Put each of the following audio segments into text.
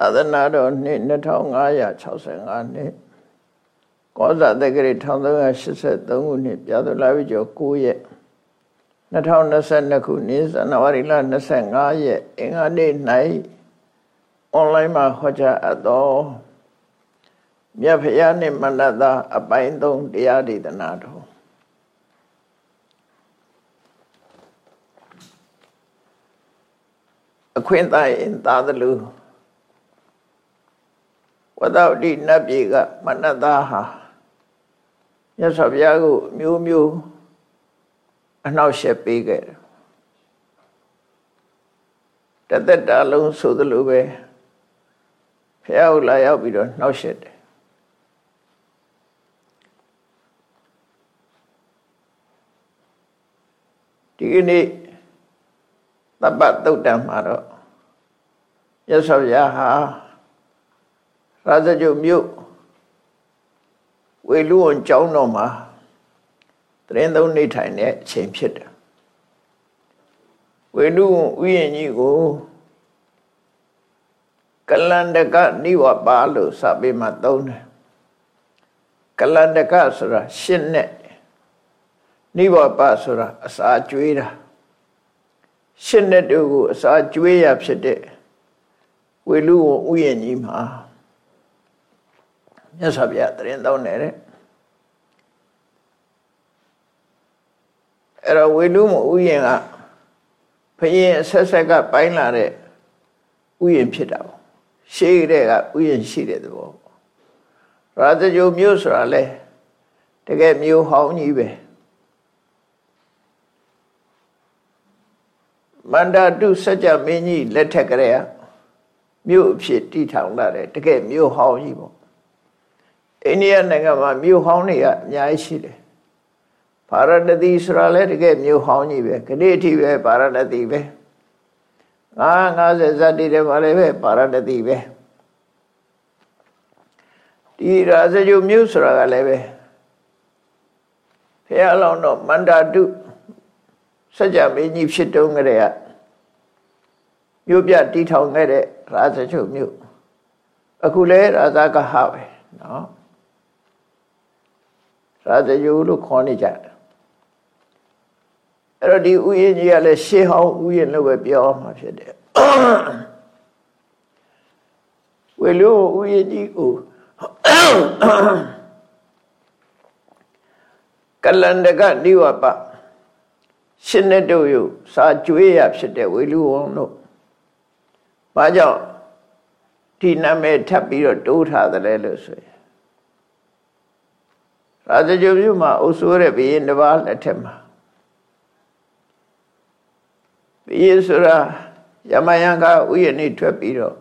သာသနာတော်နှစ်2565နှစ်ကောဇာတက္ကရီ1383ခုနှစ်ပြာသူလာပြီကျော်9ရက်2022ခုနှစ်ဇန်နဝါရီလ25ရက်အင်္ဂါနေ့၌အွန်လိုင်းမှာဟောကြားအပ်သောမြတ်ဖရာနှင့်မန္တသာအပိုင်း3တရားဒေသနာတော်အခွင့်အရေးသာသလူ ဝဒဝတိနတ်ပြည်ကမနတသားဟာမြတ်စွာဘုရားကိုမျိုးမျိုးအနှောက်ယှက်ပေးခဲ့တယ်တသက်တာလုံးဆိုသလိုပဲဘုရားကိုလာရောက်ပြီးတော့နှောက်ယှက်တယ်ဒီကနေ့သဗ္ဗတုတ်တံမှာတော့မြတ်စွာဘုရားဟာ ရာဇဂုမြို့ဝေလူဝန်ကျောင်းတော်မှာတရင်သုံးနေထိုင်တဲ့အချိန်ဖြစ်တယ်ဝေလူဝန်ဥယျာဉ်ကြီးကိုကလန္တကနိဝပါလို့စာပေမှာသုံးတယ်ကလန္တကဆိုတာရှင်းနဲ့နိဝပဆိုတာအစာကျွေးတာရှင်းတဲ့တူကိုအစာကျွေးရဖြစ်တဲ့ဝေလူဝန်ဥယျာဉ်ကြီးမှာ မြတ်စွာဘုရားတရင်တောင်းနေတဲ့အဲ့တော့ဝေလူမှုဥယျင်ကဘယင်ဆက်ဆက်ကပိုင်းလာတဲ့ဥယျင်ဖြစ်တာပေါ့ရှေးတဲ့ကဥယျင်ရှိတဲ့သဘောရာဇဂိုမြို့ဆိုတာလဲတကယ်မြို့ဟောင်းကြီးပဲမန္တာတုစัจ जा မင်းကြီးလက်ထက်ကလေးကမြို့အဖြစ်တည်ထောင်လာတဲ့တကယ်မြို့ဟောင်းကြီးပေါ့ အိန္ဒိယနိုင်ငံမှာမြို့ဟောင်းတွေကအများကြီးရှိတယ်ဗာရဏသီဆိုတာလည်းတကယ်မြို့ဟောင်းကြီးပဲခဏအထိပဲဗာရဏသီပဲငါ90ဇတ်တိတွေမှာလည်းပဲဗာရဏသီပဲဒီရာဇဂုမြို့ဆိုတာကလည်းပဲဖះလောင်းတော့မန္တာတုစัจ जा မင်းကြီးဖြစ်တုန်းကတည်းကမြို့ပြတီထောင်ခဲ့တဲ့ရာဇဂုမြို့အခုလဲရာဇကဟပဲเ ဒါတယုလို့ခေါ်နေကြတယ်အဲ့တော့ဒီဥယျာဉ်ကြီးကလည်းရှေးဟောင်းဥယျာဉ်လို့ပဲပြောမှာဖြစ်တယ်ဝေလို့ဥယျာဉ်ကြီးကိုကလန္တကနိဝပရှင်နေတို့ယစာကျွေးရဖြစ်တဲ့ဝေလူဝန်တို့ဘာကြောင့်ဒီနာမည်ထပ်ပြီးတော့တိုးထားတယ်လို့ဆိုရင် ရာဇဂုမြို့မှာအုပ်စိုးတဲ့ဘုရင်တစ်ပါးလက်ထက်မှာဘုရင်ဆိုတာယမယံကဥယျာဉ်နေထွက်ပြီးတော့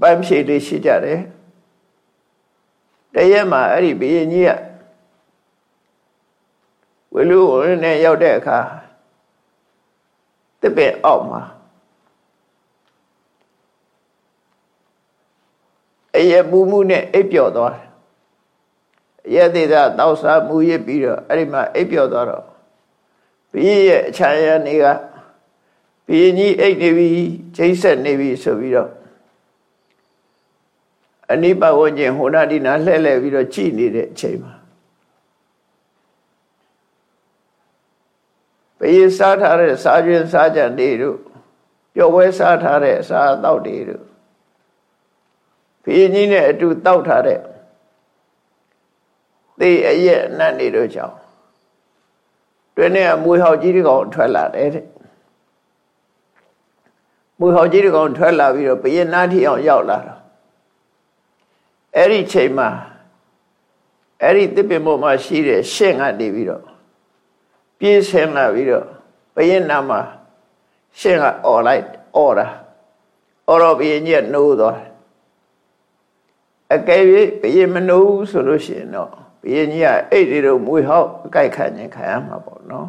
ပန်းဖြေလေးရှိကြတယ်တရက်မှာအဲ့ဒီဘုရင်ကြီးကဝလူဝင်နဲ့ရောက်တဲ့အခါတစ်ပင်အောက်မှာအယပူမှုနဲ့အိပ်ပျော်သွားတယ် ရက်သေးတာတောက်စားမူရစ်ပြီးတော့အဲ့ဒီမှာအိပ်ပျော်သွားတော့ဘီးရဲ့အချမ်းရနေကဘီးကြီးအိတ်နေပြီကျိတ်ဆက်နေပြီဆိုပြီးတော့အနိပဝဉ္ဇဉ်ဟိုနာဒီနာလှဲ့လှဲ့ပြီးတော့ကြည်နေတဲ့အချိန်မှာဘီးစားထားတဲ့စားကျွင်းစားကြနေတို့ပျော်ပွဲစားထားတဲ့အစာအသောက်တွေတို့ဘီးကြီးနဲ့အတူတောက်ထားတဲ့ သေအရက်နတ်နေတို့ကြောင့်တွင်နဲ့မွေဟောက်ကြီးတကောင်ထွက်လာတယ်တဲ့မွေဟောက်ကြီးတကောင်ထွက်လာပြီးတော့ဘယင်းနာထီအောင်ရောက်လာတော့အဲ့ဒီချိန်မှာအဲ့ဒီတစ်ပင်ပေါ်မှာရှိတဲ့ရှင့်ကနေပြီးတော့ပြင်းဆင်းလာပြီးတော့ဘယင်းနာမှာရှင့်ကအော်လိုက်အော်တာအော်တော့ဘယင်းကြီးကနှိုးသွားအကယ်၍ဘယင်းမနှိုးဆိုလို့ရှိရင်တော့ ဘုရင်ကြီးကအဲ့ဒီတော့မွေဟောက်အကြိုက်ခံခြင်းခံရမှာပေါ့နော်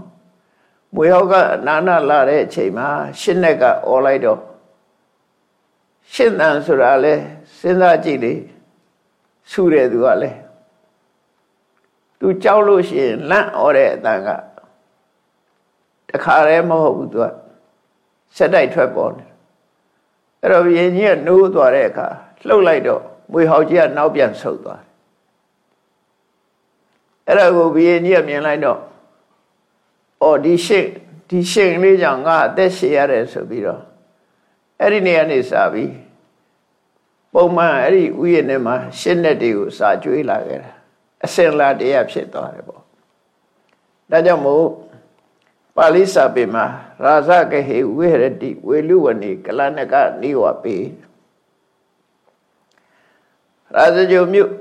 မွေဟောက်ကနာနာလာတဲ့အချိန်မှာရှင်းတဲ့ကអော်လိုက်တော့ရှင်းတန်ဆိုတာလဲစဉ်းစားကြည့်လေဆူတဲ့သူကလဲသူကြောက်လို့ရှိရင်လန့်អော်တဲ့အတန်ကတခါတည်းမဟုတ်ဘူးသူကဆက်တိုက်ထွက်ပေါ်နေအဲ့တော့ဘုရင်ကြီးကနိုးသွားတဲ့အခါလှုပ်လိုက်တော့မွေဟောက်ကြီးကနောက်ပြန်ဆုတ်သွားတယ် အဲ့ဒါကိုဘုရင်ကြီးကမြင်လိုက်တော့အော်ဒီရှင့်ဒီရှင့်လေးကြောင့်ငါအသက်ရှည်ရတယ်ဆိုပြီးတော့အဲ့ဒီနေရာနေစပြီးပုံမှန်အဲ့ဒီဥယျာဉ်ထဲမှာရှင်းတဲ့တွေကိုစာကျွေးလာခဲ့တာအစင်လာတရားဖြစ်သွားတယ်ပေါ့ဒါကြောင့်မို့ပါဠိစာပေမှာရာဇကဟေဝိဟရတိဝေလူဝနေကလနကနိဝပေရာဇဂျုံမြို့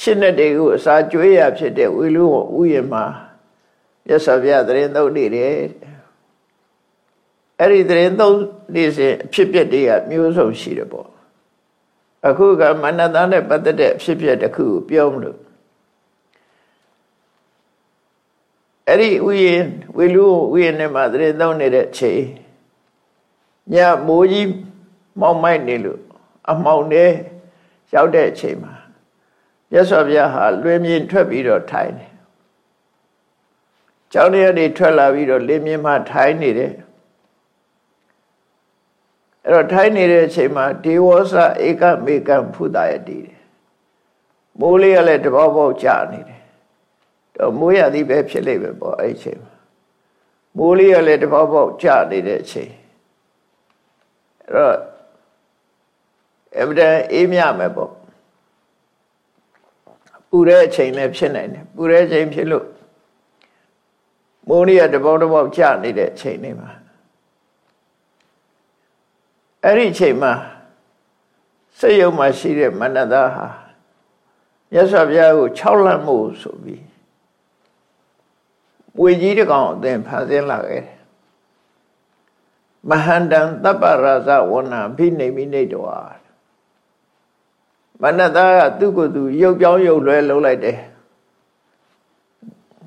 ရှင်းတဲ့တွေကိုအစာကျွေးရဖြစ်တဲ့ဝေလူဝဥယျာဉ်မှာရသော်ပြသတင်းသုံးနေတယ်အဲ့ဒီသတင်းသုံးနေစဉ်အဖြစ်ပြက်တွေကမျိုးစုံရှိတယ်ပေါ့အခုကမနတနဲ့ပတ်သက်တဲ့အဖြစ်ပြက်တစ်ခုကိုပြောမလို့အဲ့ဒီဥယျာဉ်ဝေလူဥယျာဉ်နဲ့မှသတင်းသုံးနေတဲ့ချိန်ညမိုးကြီးမောက်မိုက်နေလို့အမှောင်နဲ့ရောက်တဲ့အချိန်မှာ ရသော်ပြဟာလွင်မြင်ထွက်ပြီးတော့ထိုင်တယ်ကျောင်းထဲကနေထွက်လာပြီးတော့လင်းမြင်မှထိုင်နေတယ်အဲ့တော့ထိုင်နေတဲ့အချိန်မှာဒေဝသဧကမေကံဖုတာယတိတယ်မိုးလေးကလည်းတပေါပေါကြာနေတယ်တော့မိုးရသည်ပဲဖြစ်လိမ့်မယ်ပေါ့အဲ့ဒီအချိန်မှာမိုးလေးကလည်းတပေါပေါကြာနေတဲ့အချိန်အဲ့တော့အမတန်အေးမြမယ်ပေါ့ ပူတဲ့အချိန်လည်းဖြစ်နိုင်တယ်ပူတဲ့အချိန်ဖြစ်လို့မိုးလေးကတပေါတပေါကြာနေတဲ့အချိန်လေးမှာအဲ့ဒီအချိန်မှာစိတ်ယုံမှာရှိတဲ့မနတာဟာမြတ်စွာဘုရားကို6လတ်မှုဆိုပြီးဝေကြီးတကောင်အသင်ဖန်ဆင်းလာခဲ့တယ်မဟန္တံတပ္ပရာဇဝဏဘိနေမိနေတော မနတာကသူ့ကိုယ်သူရုပ်ပြောင်းရုပ်လွဲလုံးလိုက်တယ်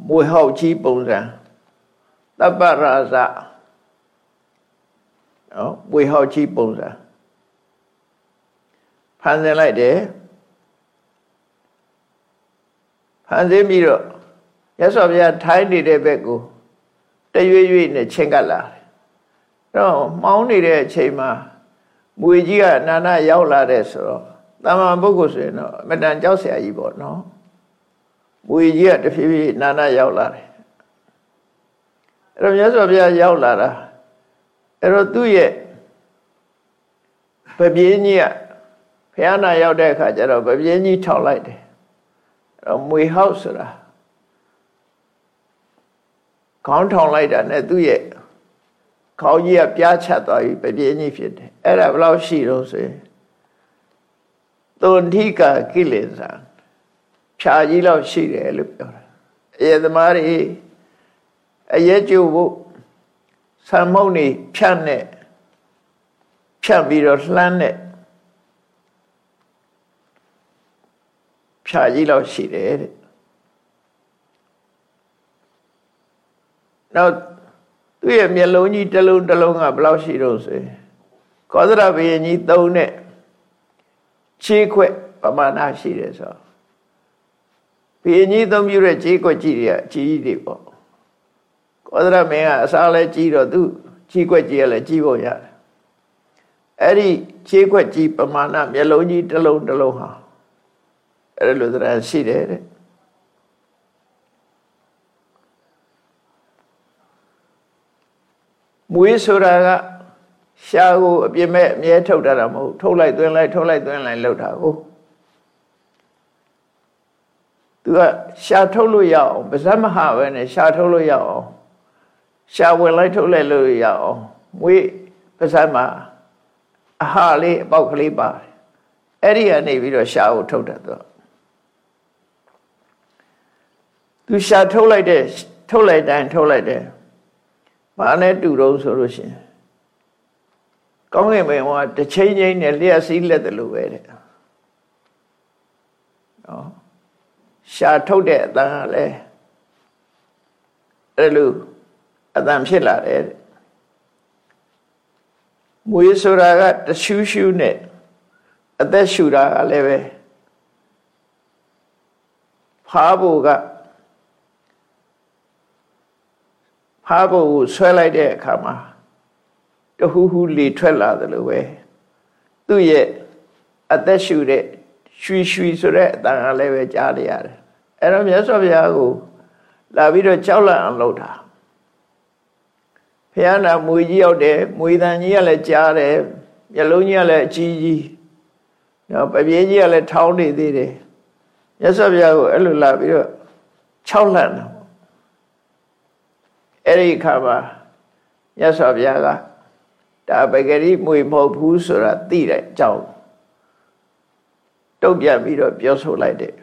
မွေဟောက်ကြီးပုံစံတပ္ပရာဇနော်ပွေဟောက်ကြီးပုံစံဖန်ဆင်းလိုက်တယ်ဖန်ဆင်းပြီးတော့ရသော်ဘုရားထိုင်းနေတဲ့ဘက်ကိုတရွေ့ရွေ့နဲ့ချင်းကပ်လာတယ်အဲ့တော့မှောင်းနေတဲ့အချိန်မှာမွေကြီးကနာနာရောက်လာတဲ့ဆိုတော့ တာမန်ပုဂ္ဂိုလ်ဆိုရင်တော့အမတန်ကြောက်စရာကြီးပေါ့နော်မွေကြီးကတဖြည်းဖြည်းနာနာရောက်လာတယ်အဲ့တော့မြတ်စွာဘုရားရောက်လာတာအဲ့တော့သူ့ရဲ့ပပြင်းကြီးကဖះနာရောက်တဲ့အခါကျတော့ပပြင်းကြီးထောက်လိုက်တယ်အဲ့တော့မွေဟောက်ဆိုတာခေါင်းထောင်လိုက်တာနဲ့သူ့ရဲ့ခေါင်းကြီးကပြားချသွားပြီပပြင်းကြီးဖြစ်တယ်အဲ့ဒါဘယ်လောက်ရှိတော့ဆိုရင် သွန်ထိကကိလေသာဖြာကြီးလောက်ရှိတယ်လို့ပြောတာအယေသမားတွေအယေကျုပ်ဖို့ဆံမုတ်နေဖြတ်နဲ့ဖြတ်ပြီးတော့လှမ်းနဲ့ဖြာကြီးလောက်ရှိတယ်တဲ့နောက်သူ့ရဲ့မျက်လုံးကြီးတစ်လုံးတစ်လုံးကဘယ်လောက်ရှိတော့ဆိုရင်ကောသရဘုရင်ကြီးသုံးနဲ့ ခြေခွက်ပမာဏရှိတယ်ဆိုဘုရင်ကြီးသုံးပြတဲ့ခြေခွက်ကြီးတွေကအကြီးကြီးတွေပေါ့ကောသရမင်းကအစားလဲကြီးတော့သူကြီးခွက်ကြီးကလည်းကြီးဖို့ရတယ်အဲ့ဒီကြီးခွက်ကြီးပမာဏမျက်လုံးကြီးတစ်လုံးတစ်လုံးဟာအဲ့လိုသရရှိတယ်တဲ့မွေးဆိုတာက ရှားကိုအပြစ်မဲ့အမြဲထုတ်တာမဟုတ်ထုတ်လိုက်သွင်းလိုက်ထုတ်လိုက်သွင်းလိုက်လောက်တာကိုသူကရှားထုတ်လို့ရအောင်ပါဇက်မဟာပဲနဲ့ရှားထုတ်လို့ရအောင်ရှာဝင်လိုက်ထုတ်လိုက်လို့ရအောင်မွေးပါးစပ်မှာအဟာလေးအပေါက်ကလေးပါတယ်အဲ့ဒီကနေပြီးတော့ရှာကိုထုတ်တယ်သူသူရှာထုတ်လိုက်တဲ့ထုတ်လိုက်တိုင်းထုတ်လိုက်တယ်ဘာနဲ့တူတော့ဆိုလို့ရှိရင် ကောင်းကင်ဘုံကတစ်ချိန်ချင်းနဲ့လျှက်စီးလက်တယ်လို့ပဲတဲ့နော်ရှာထုတ်တဲ့အတန်ကလည်းအဲ့လိုအတန်ဖြစ်လာတယ်မွေးဆိုတာကတရှူးရှူးနဲ့အသက်ရှူတာကလည်းပဲဖားဖို့ကဖားဖို့ကိုဆွဲလိုက်တဲ့အခါမှာ တတဟူဟူလေထွက်လာတယ်လို့ပဲသူ့ရဲ့အသက်ရှူတဲ့ရွှီရွှီဆိုတဲ့အတန်ကလည်းပဲကြားရရတယ်အဲ့တော့မြတ်စွာဘုရားကိုလာပြီးတော့ကြောက်လန့်အောင်လုပ်တာဖះနာမွေကြီးရောက်တယ်မွေတန်ကြီးကလည်းကြားတယ်မျက်လုံးကြီးကလည်းအကြီးကြီးနော်ပပြေးကြီးကလည်းထောင်းနေသေးတယ်မြတ်စွာဘုရားကိုအဲ့လိုလာပြီးတော့၆လန့်တာအဲ့ဒီခါမှာမြတ်စွာဘုရားက ဒါပဂရိမွေမဟုတ်ဘူးဆိုတာသိတဲ့အကြောင်းတုတ်ပြန်ပြီးတော့ပြောဆိုလိုက်တယ်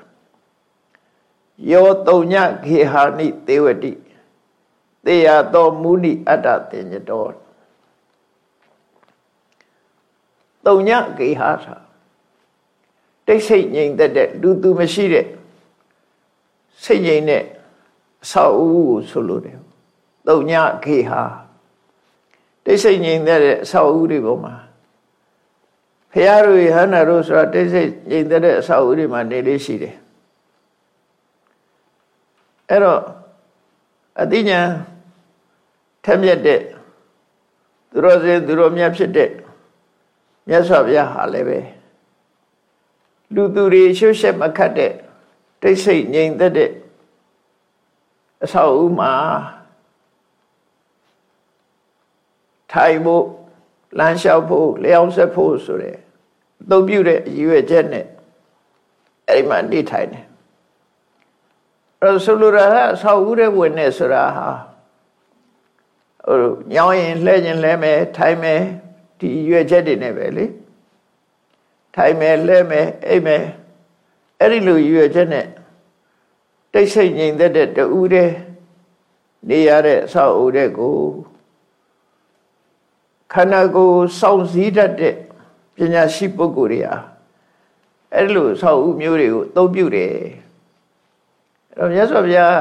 ယောတုံညခေဟာနိသေဝတိသေယသောမုနိအတ္တတင်ညတော်တုံညခေဟာသာတိတ်ဆိတ်ငြိမ်သက်တဲ့လူသူမရှိတဲ့စိတ်ငြိမ်တဲ့အဆောက်အဦကိုဆိုလိုတယ်တုံညခေဟာ တိတ်ဆိတ်ငြိမ်သက်တဲ့အဆောက်အဦတွေပေါ်မှာဖရာတို့ဟန္တာတို့ဆိုတာတိတ်ဆိတ်ငြိမ်သက်တဲ့အဆောက်အဦတွေမှာနေလေးရှိတယ်အဲ့တော့အတိညာထက်မြက်တဲ့သူတော်စင်သူတော်မြတ်ဖြစ်တဲ့မြတ်စွာဘုရားဟာလည်းပဲလူသူတွေရှုရှက်မခတ်တဲ့တိတ်ဆိတ်ငြိမ်သက်တဲ့အဆောက်အဦမှာ ထိုင်ဖို့လမ်းလျှောက်ဖို့လျှောက်ဆက်ဖို့ဆိုတဲ့အသုံးပြုတဲ့အရွယ်ချက်နဲ့အဲ့ဒီမှာနေထိုင်တယ်အဲ့ဆိုလိုတာကအဆောက်အဦတဲ့ဝင်နေဆိုတာဟာဟိုညောင်းရင်လှဲ့ခြင်းလဲမယ်ထိုင်မယ်ဒီရွယ်ချက်တွေနဲ့ပဲလေထိုင်မယ်လှဲ့မယ်အိပ်မယ်အဲ့ဒီလိုရွယ်ချက်နဲ့တိတ်ဆိတ်ငြိမ်သက်တဲ့တူတဲ့နေရတဲ့အဆောက်အဦတဲ့ကို ခန္ဓာကိုယ်စောင့်စည်းတတ်တဲ့ပညာရှိပုဂ္ဂိုလ်တွေဟာအဲ့ဒီလိုအဆောက်အဦမျိုးတွေကိုအသုံးပြုတယ်အဲ့တော့မြတ်စွာဘုရား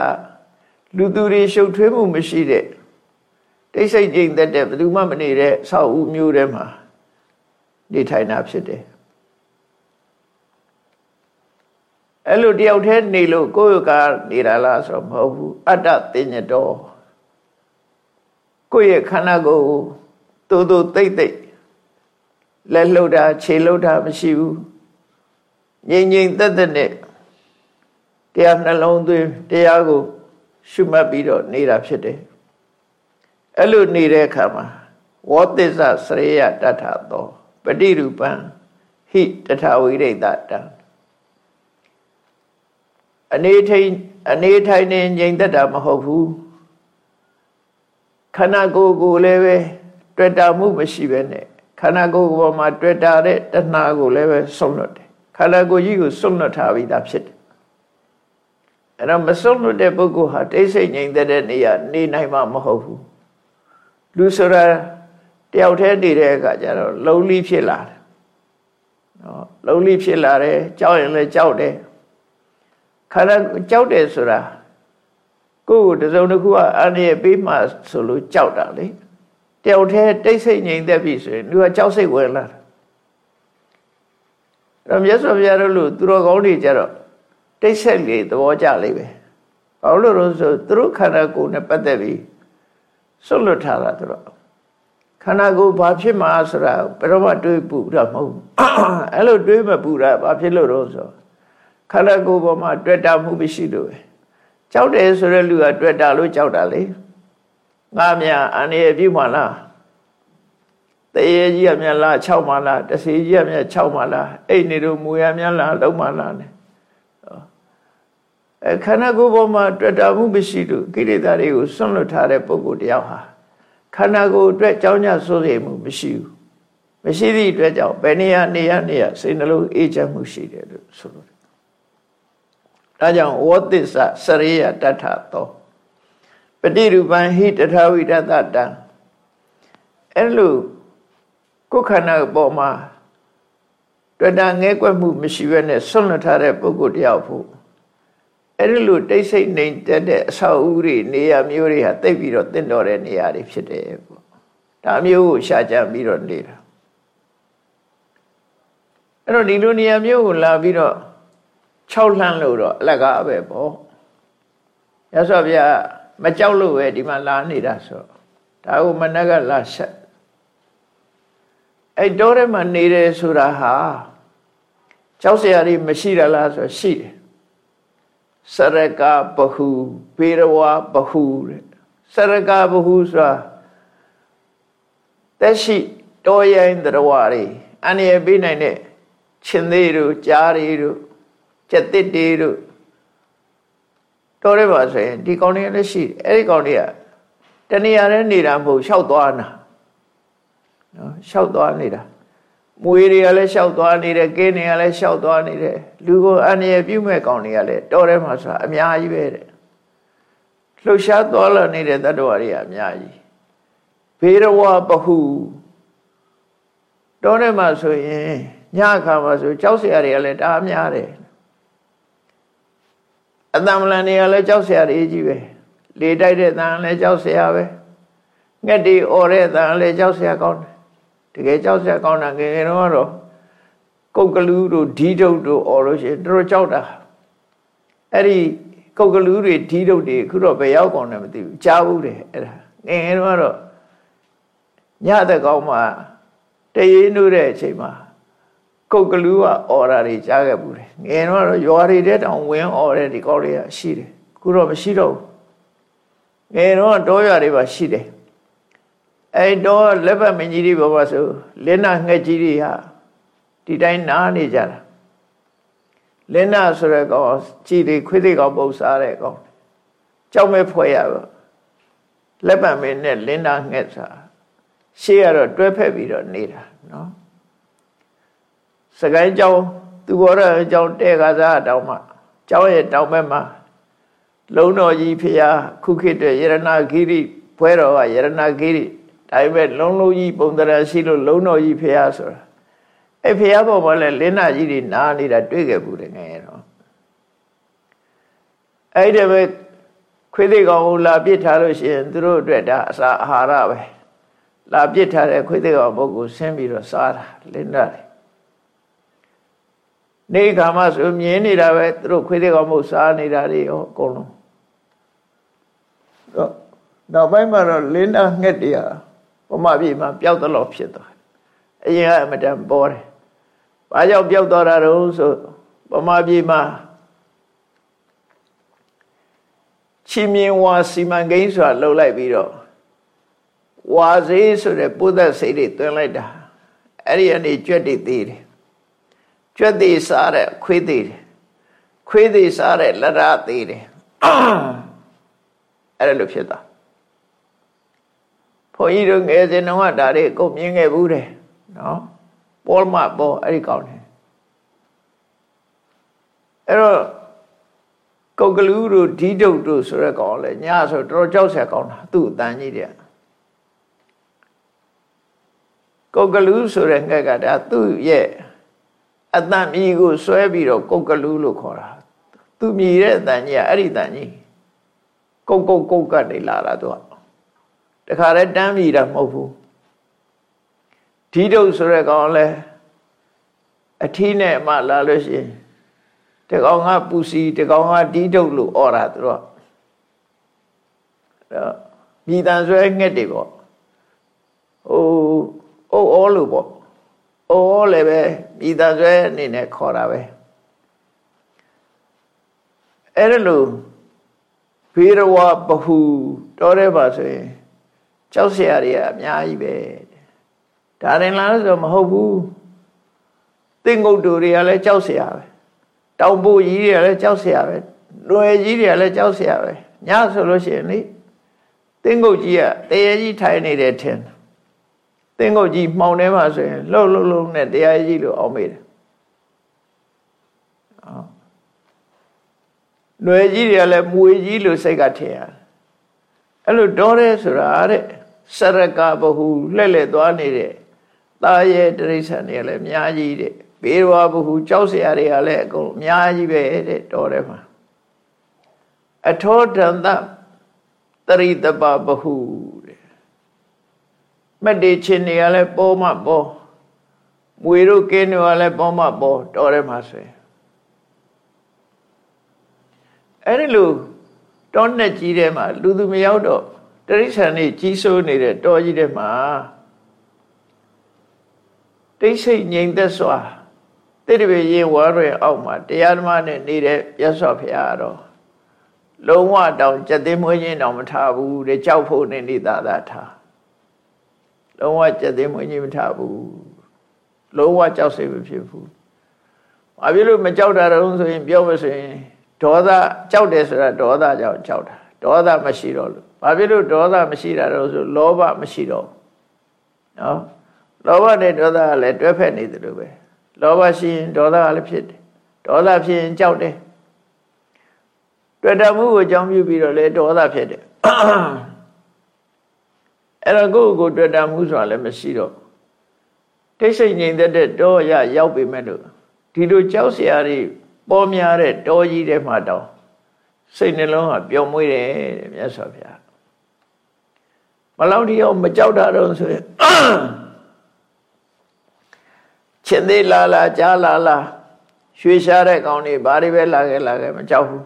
လူသူတွေရှုပ်ထွေးမှုမရှိတဲ့တိတ်ဆိတ်ကြိမ်သက်တဲ့ဘယ်သူမှမနေတဲ့အဆောက်အဦမျိုးထဲမှာနေထိုင်တာဖြစ်တယ်အဲ့လိုတယောက်တည်းနေလို့ကိုယ့်ကနေတာလားဆိုတော့မဟုတ်ဘူးအတ္တတင်ညတော်ကိုယ့်ရဲ့ခန္ဓာကိုယ် တူတူတိတ်တိတ်လက်လှုပ်တာခြေလှုပ်တာမရှိဘူးငြိမ်ငြိမ်သက်သက်နဲ့တရားနှလုံးသွင်းတရားကို ရှုမှတ်ပြီးတော့နေတာဖြစ်တယ်အဲ့လိုနေတဲ့အခါမှာဝေါသစ္စစရိယတထသောပฏิရူပံဟိတထဝိရိတတံအနေထိုင်အနေထိုင်နေငြိမ်သက်တာမဟုတ်ဘူးခန္ဓာကိုယ်ကိုလည်းပဲ တွေ့တာမှုမရှိပဲနဲ့ခန္ဓာကိုယ်ပေါ်မှာတွေ့တာတဲ့တဏှာကိုလည်းပဲဆုံးလွတ်တယ်ခန္ဓာကိုယ်ကြီးကိုဆုံးလွတ်ထားပြီးသားဖြစ်တယ်အဲ့တော့မဆုံးလွတ်တဲ့ပုဂ္ဂိုလ်ဟာတိတ်ဆိတ်ငြိမ်သက်တဲ့နေရာနေနိုင်မှာမဟုတ်ဘူးလူဆိုတာတယောက်တည်းနေတဲ့အခါကျတော့လုံလီဖြစ်လာတယ်နော်လုံလီဖြစ်လာတယ်ကြောက်ရင်လည်းကြောက်တယ်ခန္ဓာကြောက်တယ်ဆိုတာကိုယ့်ကိုတစုံတစ်ခုကအန္တရာယ်ပေးမှဆိုလို့ကြောက်တာလေ တယောက်တည်းတိတ်ဆိတ်ငြိမ်သက်ပြီဆိုရင်လူကကြောက်စိတ်ဝင်လာတယ်အဲ့တော့မြတ်စွာဘုရားတို့လို့သူတော်ကောင်းတွေကြတော့တိတ်ဆိတ်လေသဘောကျလိမ့်မယ်ဘာလို့လို့ဆိုသူတို့ခန္ဓာကိုယ်နဲ့ပတ်သက်ပြီးဆွတ်လွတ်ထားတာသူတို့ခန္ဓာကိုယ်ဘာဖြစ်မှာဆိုတာဘယ်တော့မှတွေးပူတာမဟုတ်ဘူးအဲ့လိုတွေးမပူတာဘာဖြစ်လို့တော့ဆိုခန္ဓာကိုယ်ပေါ်မှာတွေ့တာမှုမရှိလို့ပဲကြောက်တယ်ဆိုတဲ့လူကတွေ့တာလို့ကြောက်တာလေ ငါမြအန္တရာယ်ပြုမှလားတရေကြီးကမြလား6မှလားတစီကြီးကမြ6မှလားအိတ်နေတို့မူရမြလားလုံးမှလားနဲ့အဲခန္ဓာကိုယ်ပေါ်မှာတွေ့တာမှုမရှိလို့ကိလေသာတွေကိုဆွန့်လွတ်ထားတဲ့ပုဂ္ဂိုလ်တယောက်ဟာခန္ဓာကိုယ်အတွက်ကြောင်းကြစိုးရိမ်မှုမရှိဘူးမရှိသည့်အတွက်ကြောင့်ဘယ်နေရာနေရာနေရာစိတ်နှလုံးအေးချမ်းမှုရှိတယ်လို့ဆိုလို့ဒါကြောင့်ဝေါသစ္စာစရိယတထသော ပฏิရူပံဟိတထဝိတတတံအဲ့လိုကိုယ်ခန္ဓာပေါ်မှာတွေ့တာငဲကွက်မှုမရှိဘဲနဲ့ဆွန့်လွတ်ထားတဲ့ပုဂ္ဂိုလ်တယောက်ဖို့အဲ့ဒီလိုတိတ်ဆိတ်နေတတ်တဲ့အဆောက်အဦတွေနေရာမျိုးတွေဟာတိတ်ပြီးတော့တင့်တော်တဲ့နေရာတွေဖြစ်တယ်ပေါ့ဒါမျိုးကိုရှာကြပြီးတော့နေတာအဲ့တော့ဒီလိုနေရာမျိုးကိုလာပြီးတော့6လှမ်းလို့တော့အလကားပဲပေါ့ရသော်ဗျာ မကြောက်လို့ပဲဒီမှာလာနေတာဆိုဒါကိုမနက်ကလာဆက်အဲ့တောထဲမှာနေတယ်ဆိုတာဟာကြောက်စရာတွေမရှိရလားဆိုရှိတယ်စရကဘဟုဘေရဝဘဟုတဲ့စရကဘဟုဆိုတာတက်ရှိတောရိုင်းတရဝတွေအန္တရာယ်ပေးနိုင်တဲ့ရှင်သေးတို့ကြားတွေတို့ကျက်တစ်တွေတို့ တော်ရဲပါဆိုရင်ဒီကောင်းတွေကလည်းရှိအဲ့ဒီကောင်းတွေကတနေရာနဲ့နေတာမဟုတ်လျှောက်သွားတာနော်လျှောက်သွားနေတာမွေတွေကလည်းလျှောက်သွားနေတယ်ကင်းတွေကလည်းလျှောက်သွားနေတယ်လူကိုအန္တရာယ်ပြုမဲ့ကောင်းတွေကလည်းတော်ရဲမှာဆိုတာအများကြီးပဲတဲ့လှုပ်ရှားသွားလာနေတဲ့တ attva တွေကအများကြီးဘေရဝပဟုတော်ရဲမှာဆိုရင်ညခါမှာဆိုကြောက်စရာတွေကလည်းတအားများတယ် အတံမလန်တွေကလည်းကြောက်စရာတွေကြီးပဲလေတိုက်တဲ့တန်လည်းကြောက်စရာပဲငှက်တွေအော်တဲ့တန်လည်းကြောက်စရာကောင်းတယ်တကယ်ကြောက်စရာကောင်းတာငယ်ငယ်တုန်းကတော့ကုတ်ကလူးတို့ဓီးထုတ်တို့အော်လို့ရှိရင်တော်တော်ကြောက်တာအဲ့ဒီကုတ်ကလူးတွေဓီးထုတ်တွေအခုတော့ဘယ်ရောက်ကုန်တယ်မသိဘူးကြားဘူးတယ်အဲ့ဒါငယ်ငယ်တုန်းကတော့ညတဲ့ကောင်မှတရေနှုတ်တဲ့အချိန်မှာ ကုတ်ကလူးကအော်ရာတွေကြားခဲ့ဘူးတယ်ငယ်တော့ရွာတွေတဲ့တောင်ဝင်းအော်တဲ့ဒီကောက်တွေကရှိတယ်အခုတော့မရှိတော့ဘူးငယ်တော့တောရွာတွေပါရှိတယ်အဲတော့လက်ပတ်မင်းကြီးတွေဘောပါဆိုလင်းနာငှက်ကြီးတွေဟာဒီတိုင်းနားနေကြတာလင်းနာဆိုတဲ့ကောင်ကြည်တွေခွေးတွေကောင်ပုတ်စားတဲ့ကောင်ကြောက်မဲ့ဖွဲ့ရပါလက်ပတ်မင်းနဲ့လင်းနာငှက်စားရှေ့ကတော့တွဲဖက်ပြီးတော့နေတာနော် စကိုင်းကျောင်းသူဘောရကျောင်းတဲ့ကစားတောင်းမှကျောင်းရဲ့တောင်ဘက်မှာလုံတော်ကြီးဖျားခုခေတ်တဲ့ယရဏဂိရိဘွဲတော်ကယရဏဂိရိဒါပေမဲ့လုံးလုံးကြီးပုံသဏ္ဍာန်ရှိလို့လုံတော်ကြီးဖျားဆိုတာအဲ့ဖျားပေါ်မှာလဲလင်းနာကြီးတွေနားနေတာတွေ့ခဲ့ဘူးတယ်ငယ်တော့အဲ့ဒီပဲခွေးသေးကောင်လာပြစ်ထားလို့ရှိရင်သူတို့အတွက်ဒါအစာအာဟာရပဲလာပြစ်ထားတဲ့ခွေးသေးကောင်ပုဂ္ဂိုလ်ဆင်းပြီးတော့စားတာလင်းနာတယ် နေခါမှဆိုမြင်နေတာပဲသူတို့ခွေးသေးကောင်မို့စားနေတာတွေရောအကုန်လုံးတော့နောက်ပိုင်းမှာတော့လင်းနာငှက်တွေကပမပြေမှာပျောက်တော့ဖြစ်သွားအရင်ကအမတန်ပေါ်တယ်။ဘာကြောင့်ပျောက်သွားတာတုံးဆိုပမပြေမှာချီမြင်ဝါစီမံကိန်းဆိုတာလှုပ်လိုက်ပြီးတော့ဝါစေးဆိုတဲ့ပုဒ်သက်စိတ်တွေတွင်လိုက်တာအဲ့ဒီအနေကြွက်တွေသေးတယ် ကြွက်သေးစားတဲ့ခွေးသေးတယ်ခွေးသေးစားတဲ့လက်ရသေးတယ်အဲ့ဒါလိုဖြစ်သွားဘုန်းကြီးတို့ငယ်စဉ်တုန်းကဒါတွေကုန်မြင်ခဲ့ဘူးတယ်နော်ပေါ်မပေါ်အဲ့ဒီကောင်းတယ်အဲ့တော့ကုတ်ကလူးတို့ဒီဒုတ်တို့ဆိုရဲကောင်းလေညဆိုတော်ကြောက်ဆက်ကောင်းတာသူ့အတန်ကြီးတဲ့ကုတ်ကလူးဆိုတဲ့ငှက်ကဒါသူ့ရဲ့ အတန်မြည်ကိုဆွဲပြီးတော့ကုတ်ကလူးလို့ခေါ်တာသူမြည်တဲ့အတန်ကြီးကအဲ့ဒီတန်ကြီးကုတ်ကုတ်ကုတ်ကနေလာတာသူကတခါတည်းတမ်းမြည်တာမဟုတ်ဘူးဒီဒုတ်ဆိုတဲ့ကောင်လဲအထီးနဲ့မှလာလို့ရှိရင်တကောင်ကပူစီတကောင်ကဒီဒုတ်လို့អော်တာသူတို့အဲ့မြည်တန်ဆွဲငှက်တွေပေါ့ဟိုအိုးအောလို့ပေါ့ အိုးလည်းပဲမြည်တန်ဆွဲအနေနဲ့ခေါ်တာပဲအဲ့ဒါလို့ဘေရဝဘဟုတော်တဲ့ပါဆိုရင်ကြောက်เสียရတွေအများကြီးပဲဒါရင်လားဆိုမဟုတ်ဘူးသင်္ကုတ်တူတွေကလည်းကြောက်เสียပဲတောင်ပူကြီးတွေကလည်းကြောက်เสียပဲလွယ်ကြီးတွေကလည်းကြောက်เสียပဲညဆိုလို့ရှိရင်လေသင်္ကုတ်ကြီးကတရေကြီးထိုင်နေတဲ့ထင် သင်္ကုတ်ကြီးမှောင်ထဲမှာဆိုရင်လှုပ်လှုပ်လှုပ်နဲ့တရားကြီးလို့အောင်မေးတယ်။လွယ်ကြီးတွေကလည်းမွေကြီးလို့စိတ်ကထင်ရတယ်။အဲ့လိုတော့တယ်ဆိုတာတဲ့စရကဘဟုလှဲ့လှဲ့သွားနေတဲ့တာရဲ့တရိษံတွေကလည်းအများကြီးတဲ့ဘေးဝါဘဟုကြောက်စရာတွေကလည်းအကုန်အများကြီးပဲတဲ့တော့တယ်မှာအထောဒန္တတရိတပဘဟု မတ္တေချင်းတွေကလည်းပေါ်မှပေါ်မွေတို့ကင်းတွေကလည်းပေါ်မှပေါ်တောထဲမှာဆိုရင်အဲ့ဒီလိုတောနဲ့ကြီးထဲမှာလူသူမရောက်တော့တရိษံနေကြီးစိုးနေတဲ့တောကြီးထဲမှာတိတ်ဆိတ်ငြိမ်သက်စွာတိတ္တပေရင်ဝါရဲအောက်မှာတရားဓမ္မနဲ့နေတဲ့ရသော်ဖရာတော့လုံးဝတောင်ကြက်သိမ်းမွေးခြင်းတောင်မထားဘူးတဲ့ကြောက်ဖို့နေနေသာသာထား လုံးဝကြက်သိမ်းမွေးခြင်းမထားဘူးလုံးဝကြောက်စိတ်မဖြစ်ဘူး။ဘာဖြစ်လို့မကြောက်တာတုံးဆိုရင်ပြောမဆိုရင်ဒေါသကြောက်တယ်ဆိုတာဒေါသကြောင့်ကြောက်တာဒေါသမရှိတော့လို့ဘာဖြစ်လို့ဒေါသမရှိတာတော့ဆိုလောဘမရှိတော့နော်လောဘနဲ့ဒေါသကလည်းတွဲဖက်နေတယ်လို့ပဲလောဘရှိရင်ဒေါသကလည်းဖြစ်တယ်ဒေါသဖြစ်ရင်ကြောက်တယ်တွေ့တာမှုကိုအကြောင်းပြုပြီးတော့လေဒေါသဖြစ်တယ် အဲ့တော့ကိုယ့်ကိုယ်တွေ့တာမှုဆိုတာလည်းမရှိတော့တိတ်ဆိတ်ငြိမ်သက်တဲ့တောရရောက်ပေမဲ့လို့ဒီလိုကြောက်စရာတွေပေါ်များတဲ့တောကြီးထဲမှာတောင်းစိတ်နှလုံးဟာပျော်မွေ့တယ်မြတ်စွာဘုရားဘလောက်ဒီအောင်မကြောက်တာတော့ဆိုရင်ရှင်သေးလာလာကြားလာလာရွှေရှားတဲ့ကောင်တွေဘာတွေပဲလာခဲ့လာခဲ့မကြောက်ဘူး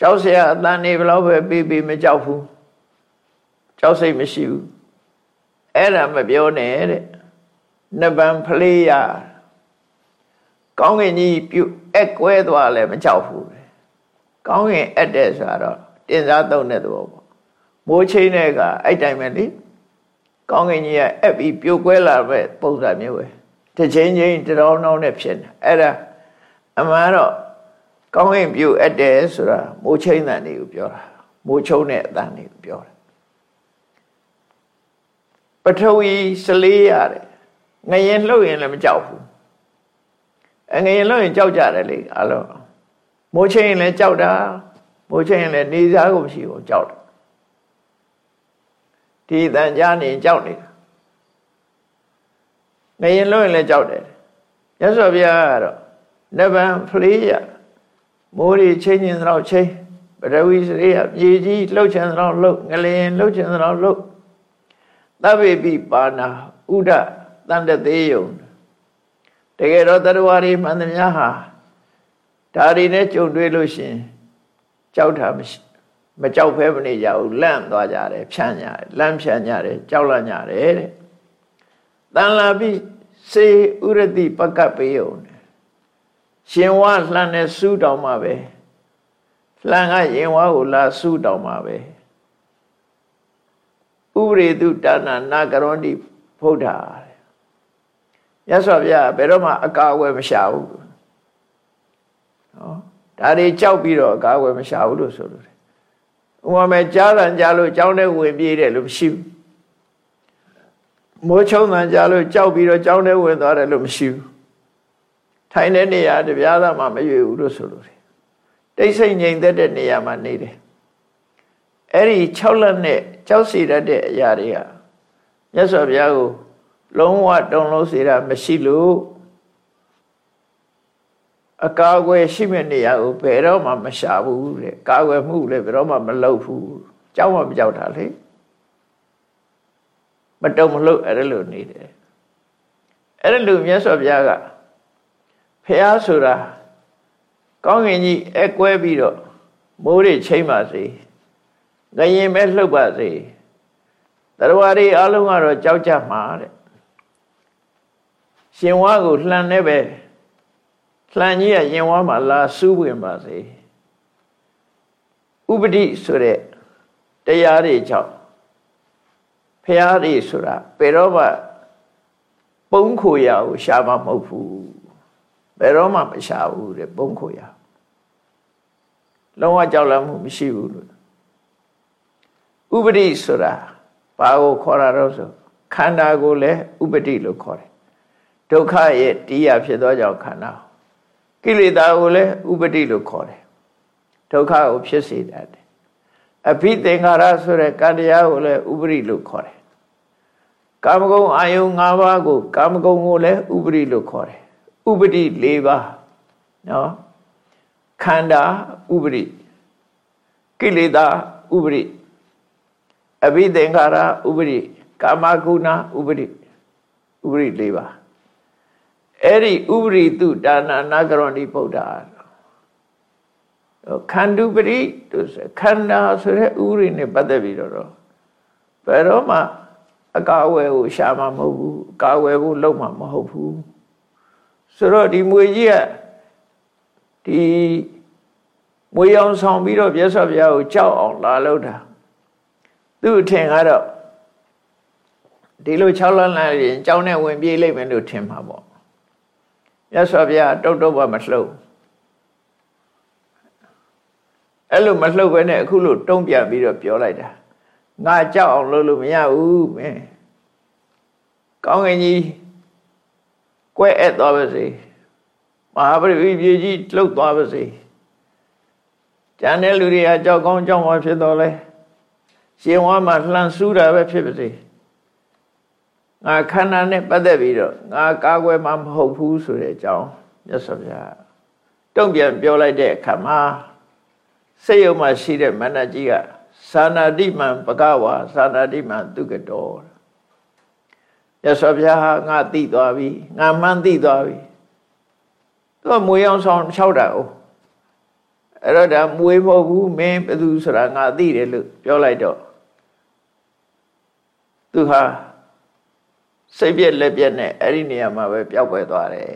ကြောက်စရာအတန်တွေဘလောက်ပဲပြေးပြေးမကြောက်ဘူး ကြောက်စိတ်မရှိဘူးအဲ့ဒါမပြောနဲ့တဲ့နဗံဖလေးရကောင်းကင်ကြီးပြုတ်အက်ကွဲသွားလဲမကြောက်ဘူးကောင်းကင်အက်တဲ့ဆိုတော့တင်စားသုံးတဲ့သဘောပေါ့မိုးချင်းတဲ့ကအဲ့တိုင်းပဲလေကောင်းကင်ကြီးကအက်ပြီးပြုတ်ကွဲလာပဲပုံစံမျိုးပဲတစ်ချင်းချင်းတရောင်းနှောင်းနဲ့ဖြစ်နေအဲ့ဒါအမှန်တော့ကောင်းကင်ပြုတ်အက်တယ်ဆိုတာမိုးချင်းတန်တွေကိုပြောတာမိုးချုံတဲ့အတန်တွေကိုပြောတာ ပထဝီစလေးရတယ်ငရင်လှုပ်ရင်လည်းမကြောက်ဘူးအငရင်လှုပ်ရင်ကြောက်ကြတယ်လေအလုံးမိုးချင်းရင်လည်းကြောက်တာမိုးချင်းရင်လည်းနေစားကိုမရှိဘူးကြောက်တယ်ဒီတန်ကြားနေကြောက်နေတာငရင်လှုပ်ရင်လည်းကြောက်တယ်ရသော်ဘုရားကတော့နဗံဖလေးရမိုးရီချင်းချင်းတော့ချင်းပရဝီစရိယမြေကြီးလှုပ်ချင်တော့လှုပ်ငလျင်လှုပ်ချင်တော့လှုပ် သဗ္ဗေပိပါဏဥဒတန်တသေးယုံတကယ်တော့တရားရီမှန်သမျှဟာဒါရီနဲ့ကြုံတွေ့လို့ရှင်ကြောက်တာမရှိမကြောက်ဖဲမနေကြဘူးလန့်သွားကြတယ်ဖြန့်ကြတယ်လန့်ဖြန့်ကြတယ်ကြောက်လန့်ကြတယ်တဲ့တန်လာပြီးစေဥရတိပကပ်ပေးုံရှင်ဝလှန်တဲ့စူးတောင်မှပဲလှန်ကရင်ဝါကိုလာစူးတောင်မှပဲ ဥပရိတုတာနာနာကရောတိဖုဒ္ဓရသော်ဗျာဘယ်တော့မှအကာအကွယ်မရှာဘူးနော်ဒါတွေကြောက်ပြီးတော့အကာအကွယ်မရှာဘူးလို့ဆိုလို့တယ်ဥပမာကြားတန်ကြားလို့ကြောင်းထဲဝင်ပြေးတယ်လို့မရှိဘူးမိုးချုံတန်ကြားလို့ကြောက်ပြီးတော့ကြောင်းထဲဝင်သွားတယ်လို့မရှိဘူးထိုင်တဲ့နေရာတပြားသားမှမရွေဘူးလို့ဆိုလို့တယ်တိတ်ဆိတ်ငြိမ်သက်တဲ့နေရာမှာနေတယ်အဲ့ဒီ6လက်နဲ့ ကြောက်စီတတ်တဲ့အရာတွေကမြတ်စွာဘုရားကိုလုံးဝတုံလုံးစေတာမရှိလို့အကာအကွယ်ရှိမဲ့နေရာကိုဘယ်တော့မှမရှာဘူးတဲ့ကာကွယ်မှုလည်းဘယ်တော့မှမလုပ်ဘူးကြောက်မှမကြောက်တာလေမတုံမလို့အဲ့လိုနေတယ်အဲ့လိုမြတ်စွာဘုရားကဖះဆိုတာကောင်းကင်ကြီးအကွဲပြီးတော့မိုးတွေချိန်ပါစေ ငရင်ပဲလှုပ်ပါစေတရားတွေအလုံးကတော့ကြောက်ကြမှာတဲ့ရှင်ဝါကိုလှန်နေပဲလှန်ကြီးကရင်ဝါမှာလာစူးဝင်ပါစေဥပတိဆိုတဲ့တရားတွေကြောင့်ဖရာတွေဆိုတာဘယ်တော့မှပုံခိုရကိုရှာမမဟုတ်ဘူးဘယ်တော့မှမရှာဘူးတဲ့ပုံခိုရလုံးဝကြောက်လန့်မှုမရှိဘူးလို့ ဥပတိဆိုတာဘာကိုခေါ်တာတော့ဆိုခန္ဓာကိုလည်းဥပတိလို့ခေါ်တယ်ဒုက္ခရဲ့တရားဖြစ်သောကြောင့်ခန္ဓာကိလေသာကိုလည်းဥပတိလို့ခေါ်တယ်ဒုက္ခကိုဖြစ်စေတတ်တယ်အဘိသင်္ခါရဆိုတဲ့ကံတရားကိုလည်းဥပရိလို့ခေါ်တယ်ကာမဂုဏ်အာယုံ၅ပါးကိုကာမဂုဏ်ကိုလည်းဥပရိလို့ခေါ်တယ်ဥပတိ၄ပါးနော်ခန္ဓာဥပရိကိလေသာဥပရိ အဘိသင်္ခါရဥပရိကာမဂုဏဥပရိဥပရိ၄ပါးအဲ့ဒီဥပရိတုဒါနာနာကရောဏိဗုဒ္ဓခန္ဓုပရိတို့ခန္ဓာဆိုတဲ့ဥပရိနဲ့ပတ်သက်ပြီးတော့ဘယ်တော့မှအကာအဝယ်ကိုရှာမှာမဟုတ်ဘူးအကာအဝယ်ကိုလုပ်မှာမဟုတ်ဘူးဆိုတော့ဒီမွေကြီးကဒီမွေအောင်ဆောင်ပြီးတော့မြတ်စွာဘုရားကိုကြောက်အောင်လာလို့တာ သူ့အထင်ကတော့ဒီလို6လလရင်ကြောင်းနဲ့ဝင်ပြေးလိုက်မယ်လို့ထင်မှာပေါ့မြတ်စွာဘုရားတုတ်တုတ်မမလှုပ်အဲ့လိုမလှုပ်ဘဲနဲ့အခုလို့တုံ့ပြန်ပြီးတော့ပြောလိုက်တာငါကြောက်အောင်လုပ်လို့မရဘူးမင်းကောင်းကင်ကြီးကွဲ့အပ်သွားပါစေမဟာပရိဝိပြေကြီးလှုပ်သွားပါစေကျန်တဲ့လူတွေကကြောက်ကောင်းကြောက်ဝါဖြစ်တော်လဲ ရှင်ဝါမှာလှန်ဆူးတာပဲဖြစ်ပါစေငါခန္ဓာနဲ့ပတ်သက်ပြီးတော့ငါကာကွယ်မှာမဟုတ်ဘူးဆိုတဲ့အကြောင်းမြတ်စွာဘုရားတုံ့ပြန်ပြောလိုက်တဲ့အခါမှာစိတ်ယုံမှာရှိတဲ့မဏ္ဍကြီးကသာနာတိမံပကဝါသာနာတိမံသူကတော်မြတ်စွာဘုရားဟာငါသိသွားပြီငါမှန်းသိသွားပြီသူကမွေအောင်ဆောင်လျှောက်တာ哦အဲ့တော့ဒါမွေမဟုတ်ဘူးမင်းဘယ်သူဆိုတာငါသိတယ်လို့ပြောလိုက်တော့ သူဟာစိတ်ပြက်လက်ပြက်နဲ့အဲ့ဒီနေရာမှာပဲပျောက်ကွယ်သွားတယ်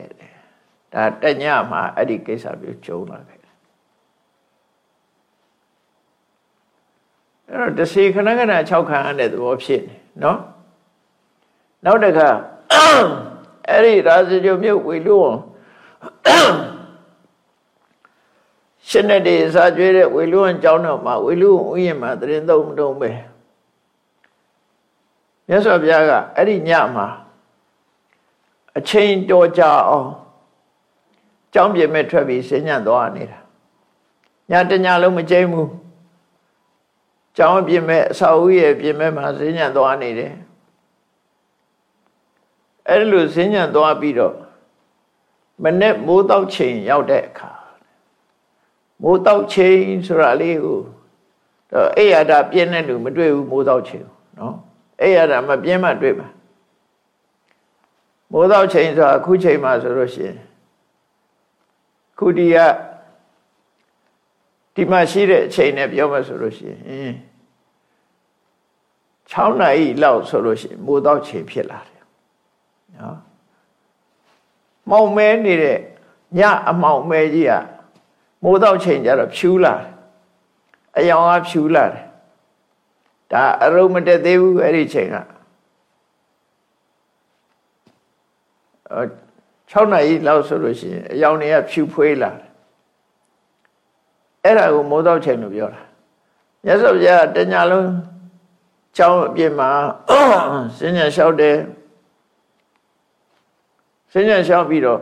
ဒါတညမှာအဲ့ဒီကိစ္စမျိုးကျုံလာခဲ့အဲ့တော့တစီခဏခဏ6ခံရတဲ့သဘောဖြစ်နေနော်နောက်တခါအဲ့ဒီရာဇဂိုမြို့ဝေလူဝံရှင်းတဲ့စာကျွေးတဲ့ဝေလူဝံကျောင်းတော်မှာဝေလူဝံဥယျာဉ်မှာတရင်သုံးတုံးပဲ မြတ်စွာဘုရားကအဲ့ဒီညမှာအချိန်တော်ကြအောင်ကျောင်းပြင်မဲ့ထွက်ပြီးဆင်းညံသွားနေတာညတညလုံးမကျိမ့်ဘူးကျောင်းပြင်မဲ့အစာအုပ်ရဲ့ပြင်မဲ့မှာဆင်းညံသွားနေတယ်အဲ့လိုဆင်းညံသွားပြီးတော့မနေ့မိုးတောက်ချိန်ရောက်တဲ့အခါမိုးတောက်ချိန်ဆိုတာလေးကိုအိယာတာပြင်းတဲ့လူမတွေ့ဘူးမိုးတောက်ချိန်နော် အိယာတာမပြင်းမှတွေ့မှာမိုးတောက်ချိန်ဆိုတာအခုချိန်မှာဆိုလို့ရှိရင်ခုဒီကဒီမှာရှိတဲ့အချိန်နဲ့ပြောမှဆိုလို့ရှိရင်6နာရီလောက်ဆိုလို့ရှိရင်မိုးတောက်ချိန်ဖြစ်လာတယ်နော်မောင်မဲနေတဲ့ညအမောင်မဲကြီးကမိုးတောက်ချိန်ကျတော့ဖြူလာတယ်အယောင်ကဖြူလာတယ် ဒါအရုံမတက်သေးဘူးအဲ့ဒီချိန်က6နာရီလောက်ဆိုလို့ရှိရင်အယောင်တွေကဖြူဖွေးလာတယ်အဲ့ဒါကိုမိုးတောက်ချိန်လို့ပြောတာမြတ်စွာဘုရားတညာလုံးကျောင်းအပြင်မှာစဉ္ညာလျှောက်တယ်စဉ္ညာလျှောက်ပြီးတော့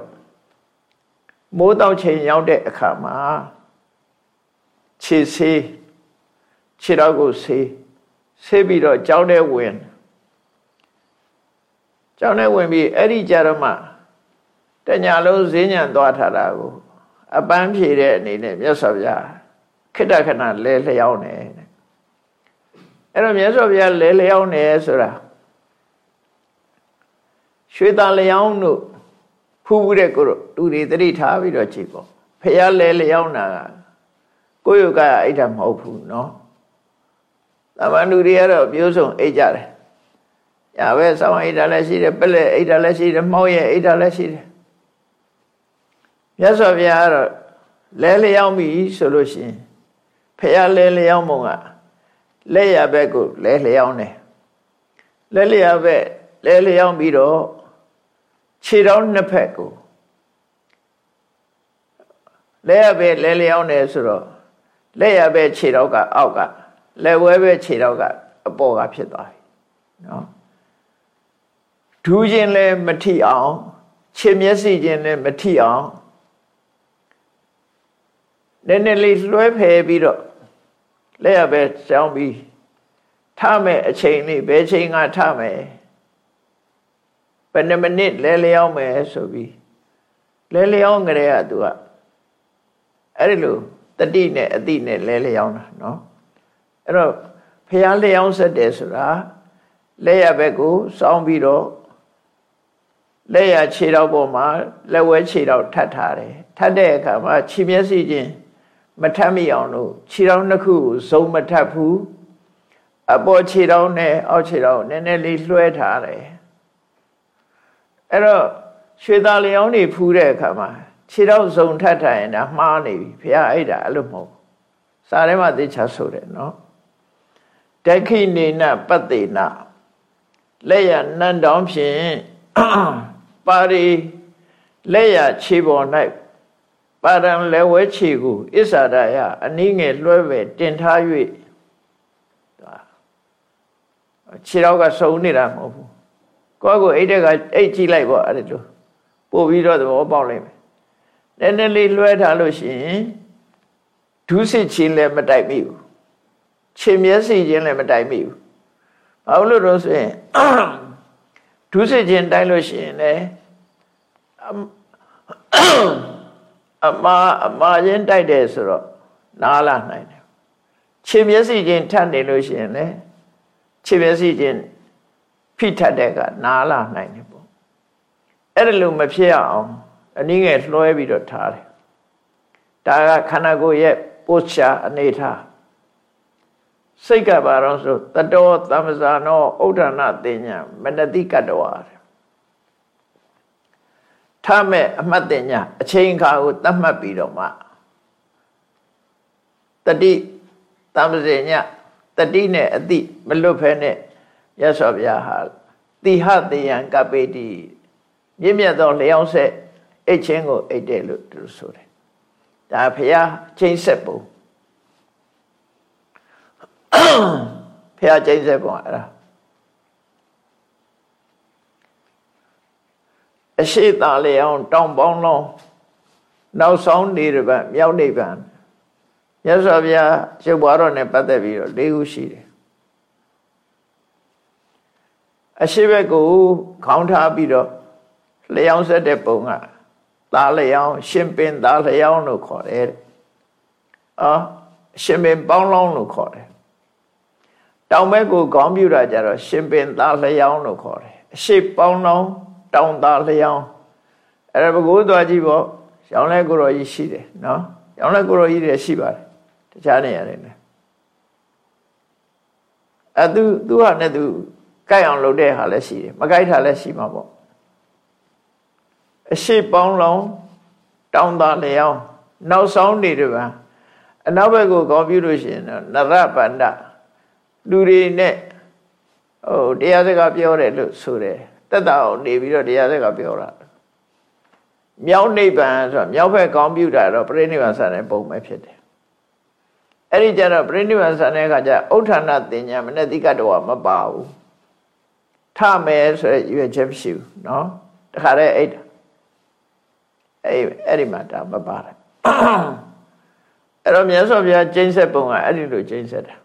မိုးတောက်ချိန်ရောက်တဲ့အခါမှာခြေဆေးခြေတော့ကိုဆေး ဆေးပြီးတော့ကျောင်းထဲဝင်ကျောင်းထဲဝင်ပြီးအဲ့ဒီကြတော့မှတညာလုံးဈဉ္ညာသွားထားတာကိုအပန်းဖြေတဲ့အနေနဲ့မြတ်စွာဘုရားခိတ္တခဏလဲလျောင်းနေတယ်အဲ့တော့မြတ်စွာဘုရားလဲလျောင်းနေဆိုတာရွှေတန်လျောင်းတို့ဖူးဘူးတဲ့ကိုတို့သူတွေတတိထားပြီးတော့ကြည့်ပေါ့ဖះလဲလျောင်းတာကကိုယ့်ယောကအိတ်တာမဟုတ်ဘူးเนาะ သမန်သူတွေကတော့မျိုးစုံအိတ်ကြတယ်ညာဘက်ဆောင်းအိတ်တာလည်းရှိတယ်ပလက်အိတ်တာလည်းရှိတယ်မှောက်ရဲ့အိတ်တာလည်းရှိတယ်မြတ်စွာဘုရားကတော့လဲလျောင်းပြီဆိုလို့ရှိရင်ဖះလဲလျောင်းမုံကလက်ရဘက်ကိုလဲလျောင်းတယ်လက်လျဘက်လဲလျောင်းပြီးတော့ခြေတော်နှစ်ဖက်ကိုလက်ရဘက်လဲလျောင်းတယ်ဆိုတော့လက်ရဘက်ခြေတော်ကအောက်က လက်ဝဲဘက်ခြေတော်ကအပေါ်ကဖြစ်သွားပြီနော်ဒူးခြင်းလည်းမထိအောင်ခြေမျက်စိခြင်းလည်းမထိအောင်နည်းနည်းလေးလွှဲဖယ်ပြီးတော့လက်ရပဲရှောင်းပြီးထမယ်အချိန်လေးဘယ်ချိန်ကထမယ်ဘယ်နှမိနစ်လဲလျောင်းမယ်ဆိုပြီးလဲလျောင်းကြတဲ့ကသူကအဲ့ဒီလိုတတိနဲ့အတိနဲ့လဲလျောင်းတာနော် အဲ့တော့ဖះလျောင်းဆက်တယ်ဆိုတာလက်ရဘက်ကိုစောင်းပြီးတော့လက်ရခြေတော်ပေါ်မှာလက်ဝဲခြေတော်ထပ်ထားတယ်ထပ်တဲ့အခါမှာခြေမျက်စိချင်းမထပ်မိအောင်လို့ခြေတော်နှစ်ခုကိုဇုံမထပ်ဘူးအပေါ်ခြေထောက်နဲ့အောက်ခြေထောက်နည်းနည်းလေးလွှဲထားတယ်အဲ့တော့ရွှေသားလျောင်းနေဖူးတဲ့အခါမှာခြေထောက်စုံထပ်ထိုင်တာမှားနေပြီဘုရားအဲ့ဒါအဲ့လိုမဟုတ်စာထဲမှာသိချဆိုတယ်နော် ဒက္ခိနေနပတ္တေနလက်ရနန်းတောင်ဖြင့်ပါရီလက်ရခြေပေါ်၌ပါရံလက်ဝဲခြေကိုအစ္ဆာဒယအနည်းငယ်လွှဲပဲတင်ထား၍ခြေတော့ကစုံနေတာမဟုတ်ဘူးကိုယ့်ကိုအိတ်တက်ကအိတ်ကြည့်လိုက်ပေါ့အဲ့လိုပို့ပြီးတော့သဘောပေါက်လိုက်မယ်နည်းနည်းလေးလွှဲထားလို့ရှိရင်ဒုစစ်ချင်းလည်းမတိုက်မိဘူး ခြေမျက်စိချင်းလည်းမတိုက်မိဘူးဘာလို့လို့ဆိုရင်ဒုစစ်ချင်းတိုက်လို့ရှိရင်လည်းအမားအမားချင်းတိုက်တယ်ဆိုတော့နားလာနိုင်တယ်ခြေမျက်စိချင်းထပ်နေလို့ရှိရင်လည်းခြေမျက်စိချင်းဖိထတ်တဲ့ကနားလာနိုင်တယ်ပေါ့အဲ့ဒါလို့မဖြစ်အောင်အနည်းငယ်လွှဲပြီးတော့ထားတယ်ဒါကခန္ဓာကိုယ်ရဲ့ပို့ချအနေထား စိတ်ကပါတော့ဆိုတတောသမ္ပဇာနောဥဒ္ဒနာတင်ညာမနတိကတဝါထမဲ့အမှတ်တင်ညာအချိန်ခါကိုတတ်မှတ်ပြီးတော့မှတတိတမ္ပဇေညတတိနဲ့အတိမလွတ်ဖဲနဲ့ရသော်ဗျာဟာတိဟတေယံကပေတိမြင့်မြတ်သောလျောင်းဆက်အိတ်ချင်းကိုအိတ်တယ်လို့သူဆိုတယ်ဒါဖះချိန်ဆက်ပုံ ဖះချိန်ဆက်ပုံအဲ့ဒါအရှိတာလျောင်းတောင်ပေါင်းလုံးနောက်ဆုံးနေရပတ်မြောက်နေပံမြတ်စွာဘုရားရုပ်ဘွားတော်နဲ့ပတ်သက်ပြီးတော့၄ခုရှိတယ်အရှိဘက်ကိုခေါင်းထားပြီးတော့လျောင်းဆက်တဲ့ပုံကသားလျောင်းရှင်ပင်သားလျောင်းလို့ခေါ်တယ်တဲ့အာရှင်ပင်ပေါင်းလောင်းလို့ခေါ်တယ် တောင်ဘက်ကိုခေါင်းပြူတာကြတော့ရှင်ပင်သားလျောင်းလို့ခေါ်တယ်အရှိပေါင်းလောင်းတောင်သားလျောင်းအဲ့ဒါဘကိုးသွားကြည့်ပေါ့ရောင်းလဲကိုရောကြီးရှိတယ်နော်ရောင်းလဲကိုရောကြီးတွေရှိပါတယ်တခြားနေရတယ်လေအဲသူသူဟာနဲ့သူကြိုက်အောင်လုပ်တဲ့ဟာလည်းရှိတယ်မကြိုက်တာလည်းရှိမှာပေါ့အရှိပေါင်းလုံးတောင်းသားလျောင်းနောက်ဆုံးနေတယ်ဗျာအနောက်ဘက်ကိုကောင်းပြုလို့ရှိရင်တော့နရပန္ဒ လူတွေနဲ့ဟိုတရားစကားပြောတယ်လို့ဆိုတယ်တက်တာအောင်နေပြီးတော့တရားစကားပြောတာမြောက်နိဗ္ဗာန်ဆိုတော့မြောက်ဘက်ကောင်းပြုတာတော့ပြိဋိဘံဆန်တဲ့ပုံပဲဖြစ်တယ်အဲ့ဒီကျတော့ပြိဋိဘံဆန်တဲ့အခါကျဥဋ္ဌာဏတင်ညာမနဲ့တိကတော်မပါဘူးထမယ်ဆိုရရွေချက်မရှိဘူးเนาะတခါတည်းအိတ်အဲ့အဲ့ဒီမှာဒါမပါတယ်အဲ့တော့မြတ်စွာဘုရားကျင့်ဆက်ပုံကအဲ့ဒီလိုကျင့်ဆက်တာ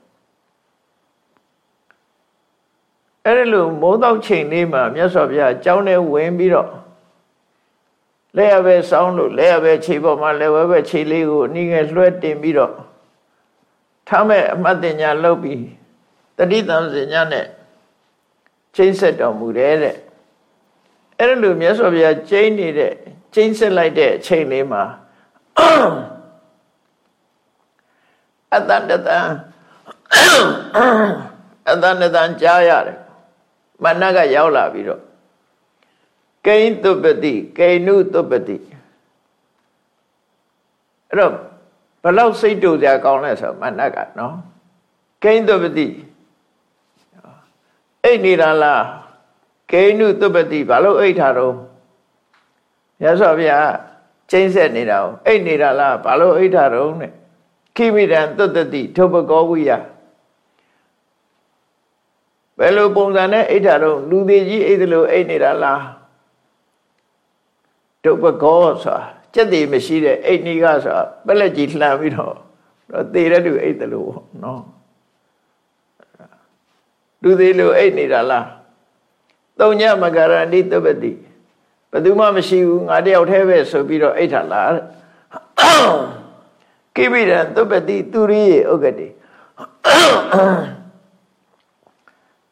အဲ့ဒီလိုမိုးတော့ချိန်လေးမှာမြတ်စွာဘုရားအကြောင်းနဲ့ဝင်ပြီးတော့လက်ရပဲစောင်းလို့လက်ရပဲခြေပေါ်မှာလက်ဝဲပဲခြေလေးကိုအနည်းငယ်လွှဲတင်ပြီးတော့ထားမဲ့အမှတ်တင်ညာလုပ်ပြီးတတိတံစင်ညာနဲ့ချိန်ဆက်တော်မူတယ်တဲ့အဲ့လိုမြတ်စွာဘုရားကျိန်းနေတဲ့ကျိန်းဆက်လိုက်တဲ့အချိန်လေးမှာအတ္တတတံအတ္တတတံကြားရတယ် မနကရောက်လာပြီးတော့ကိန်းတုပတိကိဏုတုပတိအဲ့တော့ဘလောက်စိတ်တူစရာကောင်းလဲဆိုမနကနော်ကိန်းတုပတိအိတ်နေတာလားကိဏုတုပတိဘာလို့အိတ်ထားတော့မြတ်စွာဘုရားကျင်းဆက်နေတာကိုအိတ်နေတာလားဘာလို့အိတ်ထားတော့ နဲ့ခိမိတံတုတ္တတိထုပကောဝိယ ဘယ်လိုပုံစံနဲ့အိတ်ထားတော့လူသေးကြီးအိတ်တယ်လို့အိတ်နေတာလားဒုပကောဆိုတာစက်တည်မရှိတဲ့အိတ်နီကဆိုတာပက်လက်ကြီးလှမ်းပြီးတော့သေတဲ့သူအိတ်တယ်လို့နော်လူသေးလို့အိတ်နေတာလားသုံညမကရဏိတပတိဘယ်သူမှမရှိဘူးငါတယောက်တည်းပဲဆိုပြီးတော့အိတ်ထလာတဲ့ကိပိရံတပတိသူရိယေဥက္ကတိ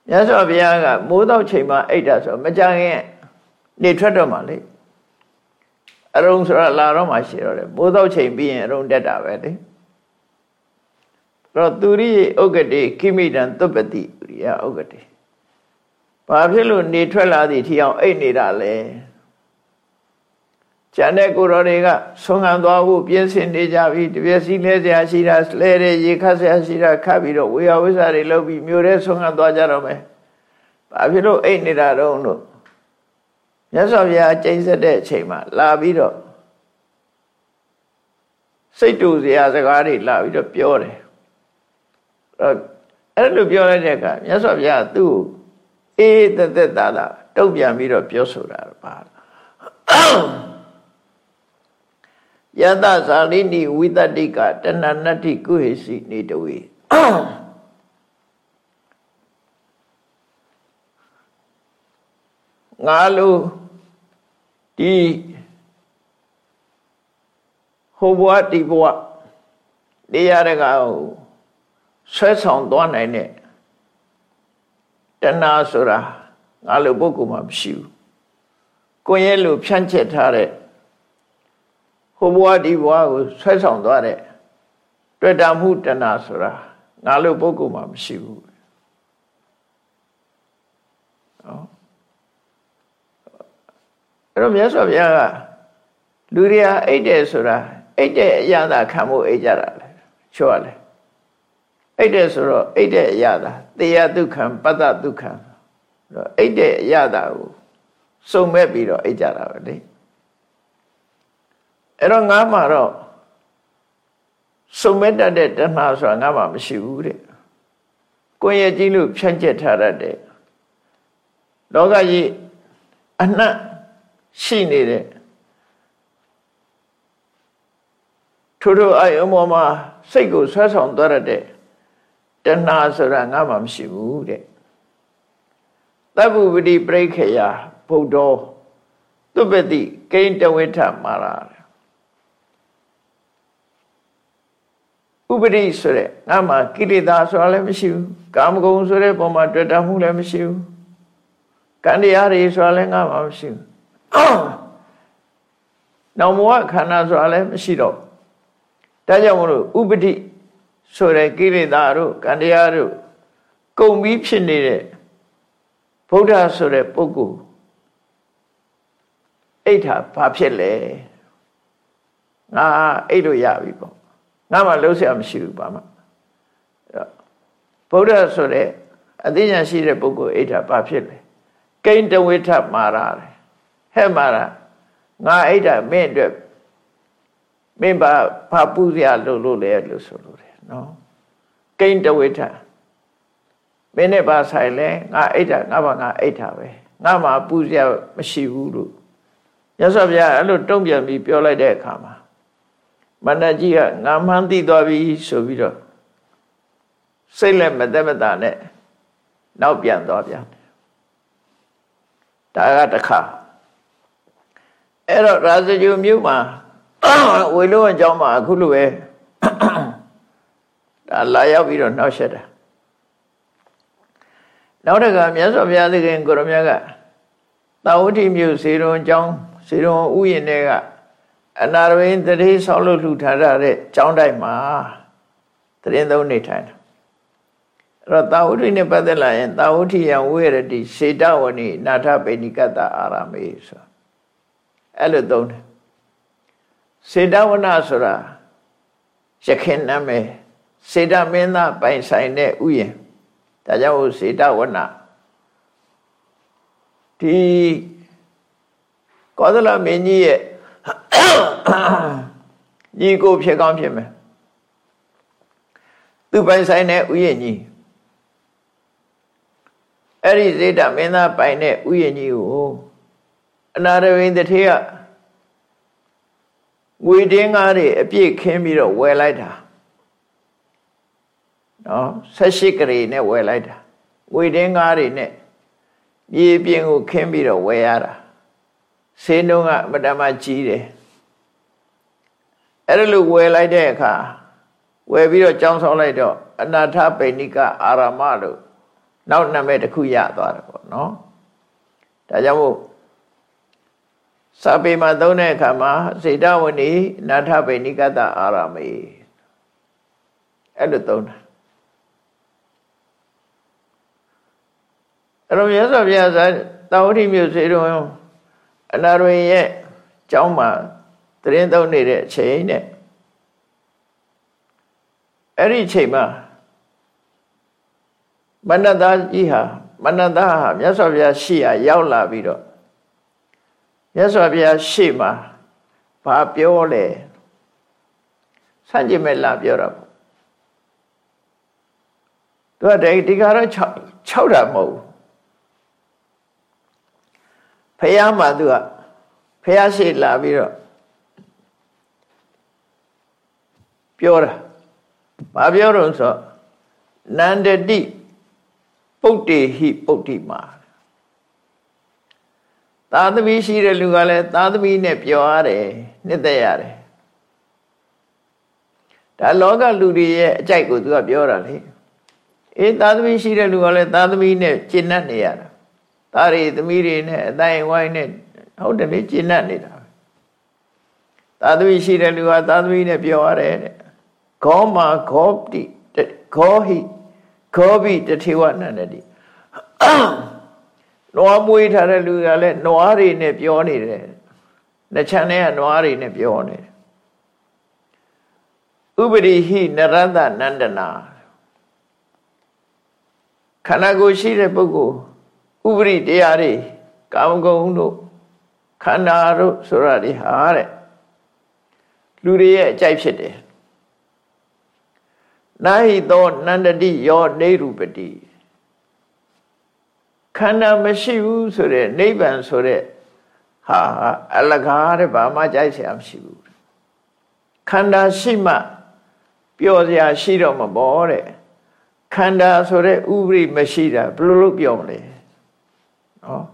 မြတ်စွာဘုရားကမိုးတော့ချိန်မှာအိတ်တာဆိုမကြခင်နေထွက်တော့မှလေအရုံဆိုတာလာတော့မှရှိတော့တယ်မိုးတော့ချိန်ပြီးရင်အရုံတက်တာပဲလေတော့သူရိဥက္ကတိခိမိတံသုပတိရိယဥက္ကတိဘာဖြစ်လို့နေထွက်လာသည်ထီအောင်အိတ်နေတာလဲ ကျန်တဲ့ကိုတော်တွေကဆွမ်းခံသွားဖို့ပြင်းစင်နေကြပြီတပြည့်စီလဲစရာရှိတာလဲတဲ့ရေခတ်စရာရှိတာခတ်ပြီးတော့ဝေယဝိဇ္ဇာတွေလုပ်ပြီးမြို့ထဲဆွမ်းခံသွားကြတော့မယ်ဘာဖြစ်လို့အိတ်နေတာတော့လို့မြတ်စွာဘုရားကျိန်ဆက်တဲ့အချိန်မှာလာပြီးတော့စိတ်တူစရာစကားတွေလာပြီးတော့ပြောတယ်အဲ့လိုပြောလိုက်တဲ့အခါမြတ်စွာဘုရားသူ့ကိုအေးသက်သက်သာသာတုံ့ပြန်ပြီးတော့ပြောဆိုတာပါ ယတဇာလိနိဝိတတိကတဏနတ္တိကုဟိစီနေတဝေငါလိုဒီဟိုဘဝဒီဘဝနေရတဲ့ကောင်ဆွဲဆောင်သွားနိုင်တဲ့တဏှာဆိုတာငါလိုပုဂ္ဂိုလ်မှမရှိဘူးကိုယ်ရဲ့လိုဖြန့်ချက်ထားတဲ့ဟို ဘဝဒီဘဝကိုဆွဲဆောင်သွားတဲ့တွေ့တာမှုတဏှာဆိုတာငါလိုပုဂ္ဂိုလ်မှမရှိဘူးနော်အဲ့တော့မြတ်စွာဘုရားကလူတွေကအိတ်တယ်ဆိုတာအိတ်တဲ့အရာသာခံဖို့အိတ်ကြတာလေချောရလေအိတ်တယ်ဆိုတော့အိတ်တဲ့အရာသာတေယဒုက္ခံပတ္တဒုက္ခံတော့အိတ်တဲ့အရာသာကိုစုံမဲ့ပြီးတော့အိတ်ကြတာပဲလေ အဲ့တော့ငါမှတော့စုံမဲ့တတ်တဲ့တဏှာဆိုတာငါမှမရှိဘူးတဲ့ကိုယ်ရဲ့ကြည့်လို့ဖြန့်ကျက်ထားတတ်တဲ့လောကကြီးအနှံ့ရှိနေတဲ့ထို့ထို့အယုံပေါ်မှာစိတ်ကိုဆွဲဆောင်သွားရတဲ့တဏှာဆိုတာငါမှမရှိဘူးတဲ့သဗ္ဗပတိပြိခေယဗုဒ္ဓသုပတိကိဉ္တဝိထမာရာ ဥပတိဆိုတဲ့ငါမှကိလေသာဆိုတာလည်းမရှိဘူးကာမဂုဏ်ဆိုတဲ့ပုံမှာတွေ့တာမှုလည်းမရှိဘူးကံတရားတွေဆိုတာလည်းငါမှမရှိဘူးနောင်ဘဝခန္ဓာဆိုတာလည်းမရှိတော့ဒါကြောင့်မလို့ဥပတိဆိုတဲ့ကိလေသာတို့ကံတရားတို့ကုန်ပြီးဖြစ်နေတဲ့ဗုဒ္ဓဆိုတဲ့ပုဂ္ဂိုလ်အိဋ္ဌာဘာဖြစ်လဲငါအိတ်လို့ရပြီပေါ့ ငါမှလုံးဆရာမရှိဘူးပါမဗုဒ္ဓဆိုတဲ့အသိဉာဏ်ရှိတဲ့ပုဂ္ဂိုလ်အိဋ္ဌဘာဖြစ်လဲကိန်းတဝိထမာရတယ်ဟဲ့မာရငါအိဋ္ဌမင်းအတွက်မင်းဘာဘာပူဇော်လို့လို့လဲလို့ဆိုလို့တယ်နော်ကိန်းတဝိထမင်းနဲ့ဘာဆိုင်လဲငါအိဋ္ဌငါဘာငါအိဋ္ဌပဲငါမှာပူဇော်မရှိဘူးလို့ရသော်ဗျာအဲ့လိုတုံ့ပြန်ပြီးပြောလိုက်တဲ့အခါမှာ မန္တကြီးကငါမှန်းသိသွားပြီဆိုပြီးတော့စိတ်လက်မသက်မသာနဲ့နောက်ပြန်သွားပြန်ဒါကတခါအဲ့တော့ရာဇဂျူမြို့မှာဝေလို့အကြောင်းမှာအခုလိုပဲဒါလာရောက်ပြီးတော့နှောက်ရှက်တာနောက်တကမြတ်စွာဘုရားသခင်ကိုရမြတ်ကသာဝတိမြို့စေရုံအကြောင်းစေရုံဥယျာဉ်တွေက အနာရဝင်းတတိဆောက်လို့လှူထားတဲ့ကျောင်းတိုက်မှာတရင်သုံးနေထိုင်တာအဲ့တော့သာဝတိနဲ့ပတ်သက်လာရင်သာဝတိယံဝေရတိစေတဝဏိနာထပေဏိကတအာရမေဆိုအဲ့လိုသုံးတယ်စေတဝနဆိုတာရခင်နာမည်စေတမင်းသားပိုင်ဆိုင်တဲ့ဥယျာဉ်ဒါကြောင့်စေတဝနဒီကောသလမင်းကြီးရဲ့ ညီကိုဖြစ်ကောင်းဖြစ်မယ်သူပိုင်ဆိုင်တဲ့ဥယျာဉ်ကြီးအဲ့ဒီစေတမင်းသားပိုင်တဲ့ဥယျာဉ်ကြီးကိုအနာရဝိန်တထေကငွေတင်းကားတွေအပြည့်ခင်းပြီးတော့ဝယ်လိုက်တာနော်18ကလေးနဲ့ဝယ်လိုက်တာငွေတင်းကားတွေနဲ့မြေပြင်ကိုခင်းပြီးတော့ဝယ်ရတာ ဈေးနှုန်းကအမတမကြီးတယ်အဲ့ဒါလို့ဝယ်လိုက်တဲ့အခါဝယ်ပြီးတော့ကြောင်းဆောင်လိုက်တော့အနာထပိဏိကအာရမလို့နောက်နာမည်တစ်ခုရသွားတယ်ပေါ့နော်ဒါကြောင့်မို့စာပေမှာသုံးတဲ့အခါမှာစေတဝဏီနာထပိဏိကတအာရမေအဲ့လိုသုံးတာအဲ့တော့မြတ်စွာဘုရားသာတာဝတိမြို့စေတော် အနာရင်းရဲ့ကျောင်းမှာတရင်သုံးနေတဲ့အချိန်နဲ့အဲ့ဒီအချိန်မှာမနတကြီးဟာမနတဟာမြတ်စွာဘုရားရှေ့ဟာရောက်လာပြီးတော့မြတ်စွာဘုရားရှေ့မှာဘာပြောလဲဆန့်ကျင်မဲ့လာပြောတာပေါ့သူကဒီကတော့6 6တာမဟုတ်ဘူး ဖះမှာသူကဖះရှိလာပြီးတော့ပြောတာဘာပြောတော့ဆိုနန္ဒတိပုတ်တေဟိပုတ်တိမာသာသမီရှိတဲ့လူကလည်းသာသမီနဲ့ပြောရတယ်နှစ်သက်ရတယ်ဒါလောကလူတွေရဲ့အကြိုက်ကိုသူကပြောတာလေအေးသာသမီရှိတဲ့လူကလည်းသာသမီနဲ့ကျင့်တတ်နေရတာ သားတွေသမီးတွေနဲ့အတိုင်းဝိုင်းနဲ့ဟုတ်တယ်လေကျင့်တတ်နေတာသာသမီရှိတဲ့လူကသာသမီနဲ့ပြောရတယ်တဲ့ဂောမာဂောတိဂောဟိဂောဘိတထေဝနန္ဒတိနွားမွေးထားတဲ့လူကလည်းနွားတွေနဲ့ပြောနေတယ်နှစ်ချမ်းထဲကနွားတွေနဲ့ပြောနေတယ်ဥပရိဟိနရတနန္ဒနာခန္ဓာကိုယ်ရှိတဲ့ပုဂ္ဂိုလ် ဥပရိတရားတွေကာမဂုဏ်တို့ခန္ဓာတို့ဆိုတာတွေဟာတဲ့လူတွေရဲ့အကြိုက်ဖြစ်တယ်နာဟိသောနန္တတိယောနေရူပတိခန္ဓာမရှိဘူးဆိုတဲ့နိဗ္ဗာန်ဆိုတဲ့ဟာအလကားတဲ့ဘာမှကြိုက်เสียမရှိဘူးခန္ဓာရှိမှပျော်စရာရှိတော့မပေါ်တဲ့ခန္ဓာဆိုတဲ့ဥပရိမရှိတာဘယ်လိုလုပ်ပြောမလဲ နော်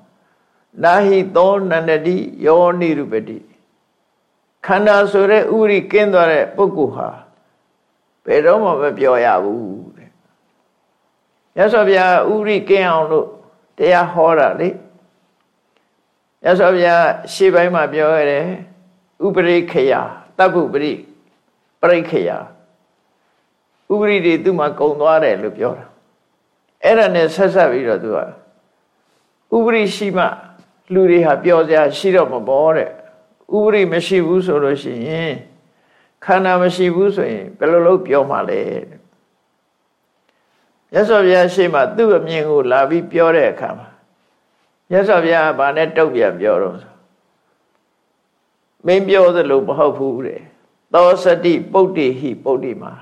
နာဟိသောနန္တတိယောနိရုပတိခန္ဓာဆိုတဲ့ဥရိကင်းသွားတဲ့ပုဂ္ဂိုလ်ဟာဘယ်တော့မှမပြောရဘူးတဲ့မြတ်စွာဘုရားဥရိကင်းအောင်လို့တရားဟောတာလေမြတ်စွာဘုရားရှေ့ပိုင်းမှာပြောရတယ်ဥပရိခယတပ်ပုပရိပရိခယဥပရိတွေသူ့မှာကုံသွားတယ်လို့ပြောတာအဲ့ဒါနဲ့ဆက်ဆက်ပြီးတော့သူက ဥပရိရှိမှလူတွေဟာပြောစရာရှိတော့မပေါ်တဲ့ဥပရိမရှိဘူးဆိုလို့ရှိရင်ခန္ဓာမရှိဘူးဆိုရင်ဘယ်လိုလုပ်ပြောမှလဲမြတ်စွာဘုရားရှေ့မှာသူ့အမြင်ကိုလာပြီးပြောတဲ့အခါမှာမြတ်စွာဘုရားကဘာနဲ့တုတ်ပြန်ပြောတော့မင်းပြောသလိုမဟုတ်ဘူးတဲ့သောစတိပုတ်တိဟိပုတ်တိမှာ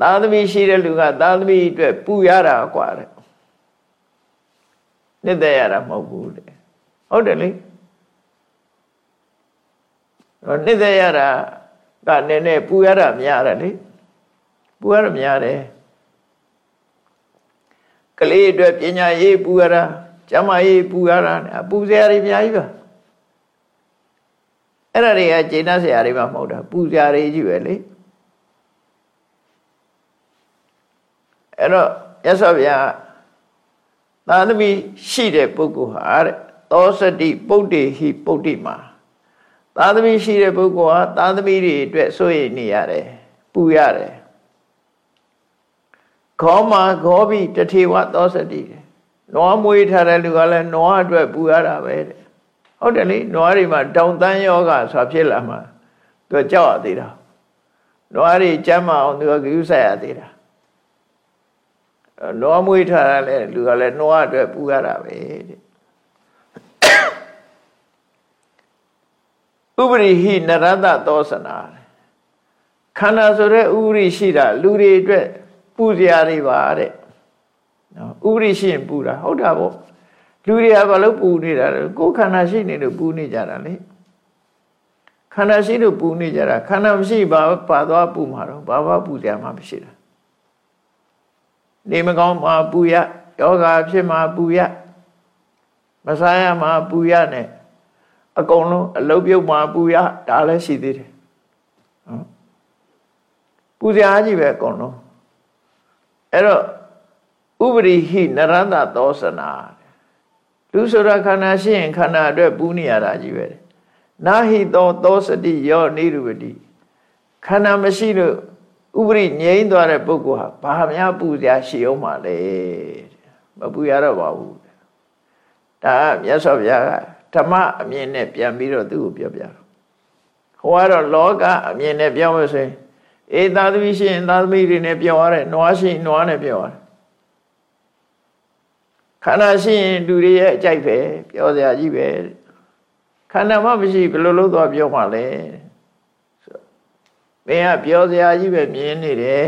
သာသမီရှိတဲ့လူကသာသမီအတွက်ပူရတာกว่าတဲ့ နှစ်သက်ရတာမဟုတ်ဘူးတဲ့ဟုတ်တယ်လေနှစ်သက်ရတာကနည်းနည်းပူရတာများတယ်လေပူရတာများတယ်ကလေးအတွက်ပညာရေးပူရတာကျမရေးပူရတာပူစရာတွေအများကြီးပါအဲ့ဒါတွေကကျင့်တတ်စရာတွေမှမဟုတ်တာပူစရာတွေကြီးပဲလေအဲ့တော့ရသော်ဗျာ သာသမီရှိတဲ့ပုဂ္ဂိုလ်ဟာတဲ့သောစတိပုတ်တိဟိပုတ်တိမှာသာသမီရှိတဲ့ပုဂ္ဂိုလ်ဟာသာသမီတွေအတွက်စိုးရိမ်နေရတယ်ပူရတယ်ခောမာဂောဘိတထေဝသောစတိနွားမွေးထားတဲ့လူကလည်းနွားအတွက်ပူရတာပဲတဲ့ဟုတ်တယ်လေနွားတွေမှာတောင်တန်းယောဂဆိုဖြစ်လာမှာသူကြောက်ရသေးတာနွားတွေကြမ်းမအောင်သူကဂရုစိုက်ရသေးတာ နွားမွေးထားတာလဲလူကလည်းနွားအတွက်ပူရတာပဲတဲ့ဥပရိဟိနရတသောစနာခန္ဓာဆိုတဲ့ဥပရိရှိတာလူတွေအတွက်ပူစရာတွေပါတဲ့နော်ဥပရိရှိရင်ပူတာဟုတ်တာပေါ့လူတွေကဘာလို့ပူနေတာလဲကိုယ်ခန္ဓာရှိနေလို့ပူနေကြတာလေခန္ဓာရှိလို့ပူနေကြတာခန္ဓာမရှိဘာပါသွားပူမှာတော့ဘာဘာပူစရာမှမရှိတာ နေမကောင်းမှာပူရယောဂဖြစ်မှာပူရမစားရမှာပူရနဲ့အကုန်လုံးအလုတ်ပြုတ်မှာပူရဒါလည်းရှိသေးတယ်နော်ပူစရာကြီးပဲအကုန်လုံးအဲ့တော့ဥပရိဟိနရတသောစနာလူဆိုတာခန္ဓာရှိရင်ခန္ဓာအတွက်ပူနေရတာကြီးပဲနာဟိသောသောစတိယောနိရုပတိခန္ဓာမရှိလို့ ဥပရိငြိမ်းသွားတဲ့ပုဂ္ဂိုလ်ဟာဘာများပူစရာရှိအောင်မလဲမပူရတော့ပါဘူးဒါကမြတ်စွာဘုရားကဓမ္မအမြင်နဲ့ပြန်ပြီးတော့သူ့ကိုပြောပြတော့ဟိုကတော့လောကအမြင်နဲ့ပြောလို့ဆိုရင်အေးသာသမီရှိရင်သာသမီတွေနဲ့ပြောရတယ်နွားရှိရင်နွားနဲ့ပြောရတယ်ခန္ဓာရှိရင်လူတွေရဲ့အကြိုက်ပဲပြောစရာကြီးပဲခန္ဓာမှမရှိဘယ်လိုလုပ်သွားပြောမှလဲ မင်းကပြောစရာကြီးပဲမြင်နေတယ်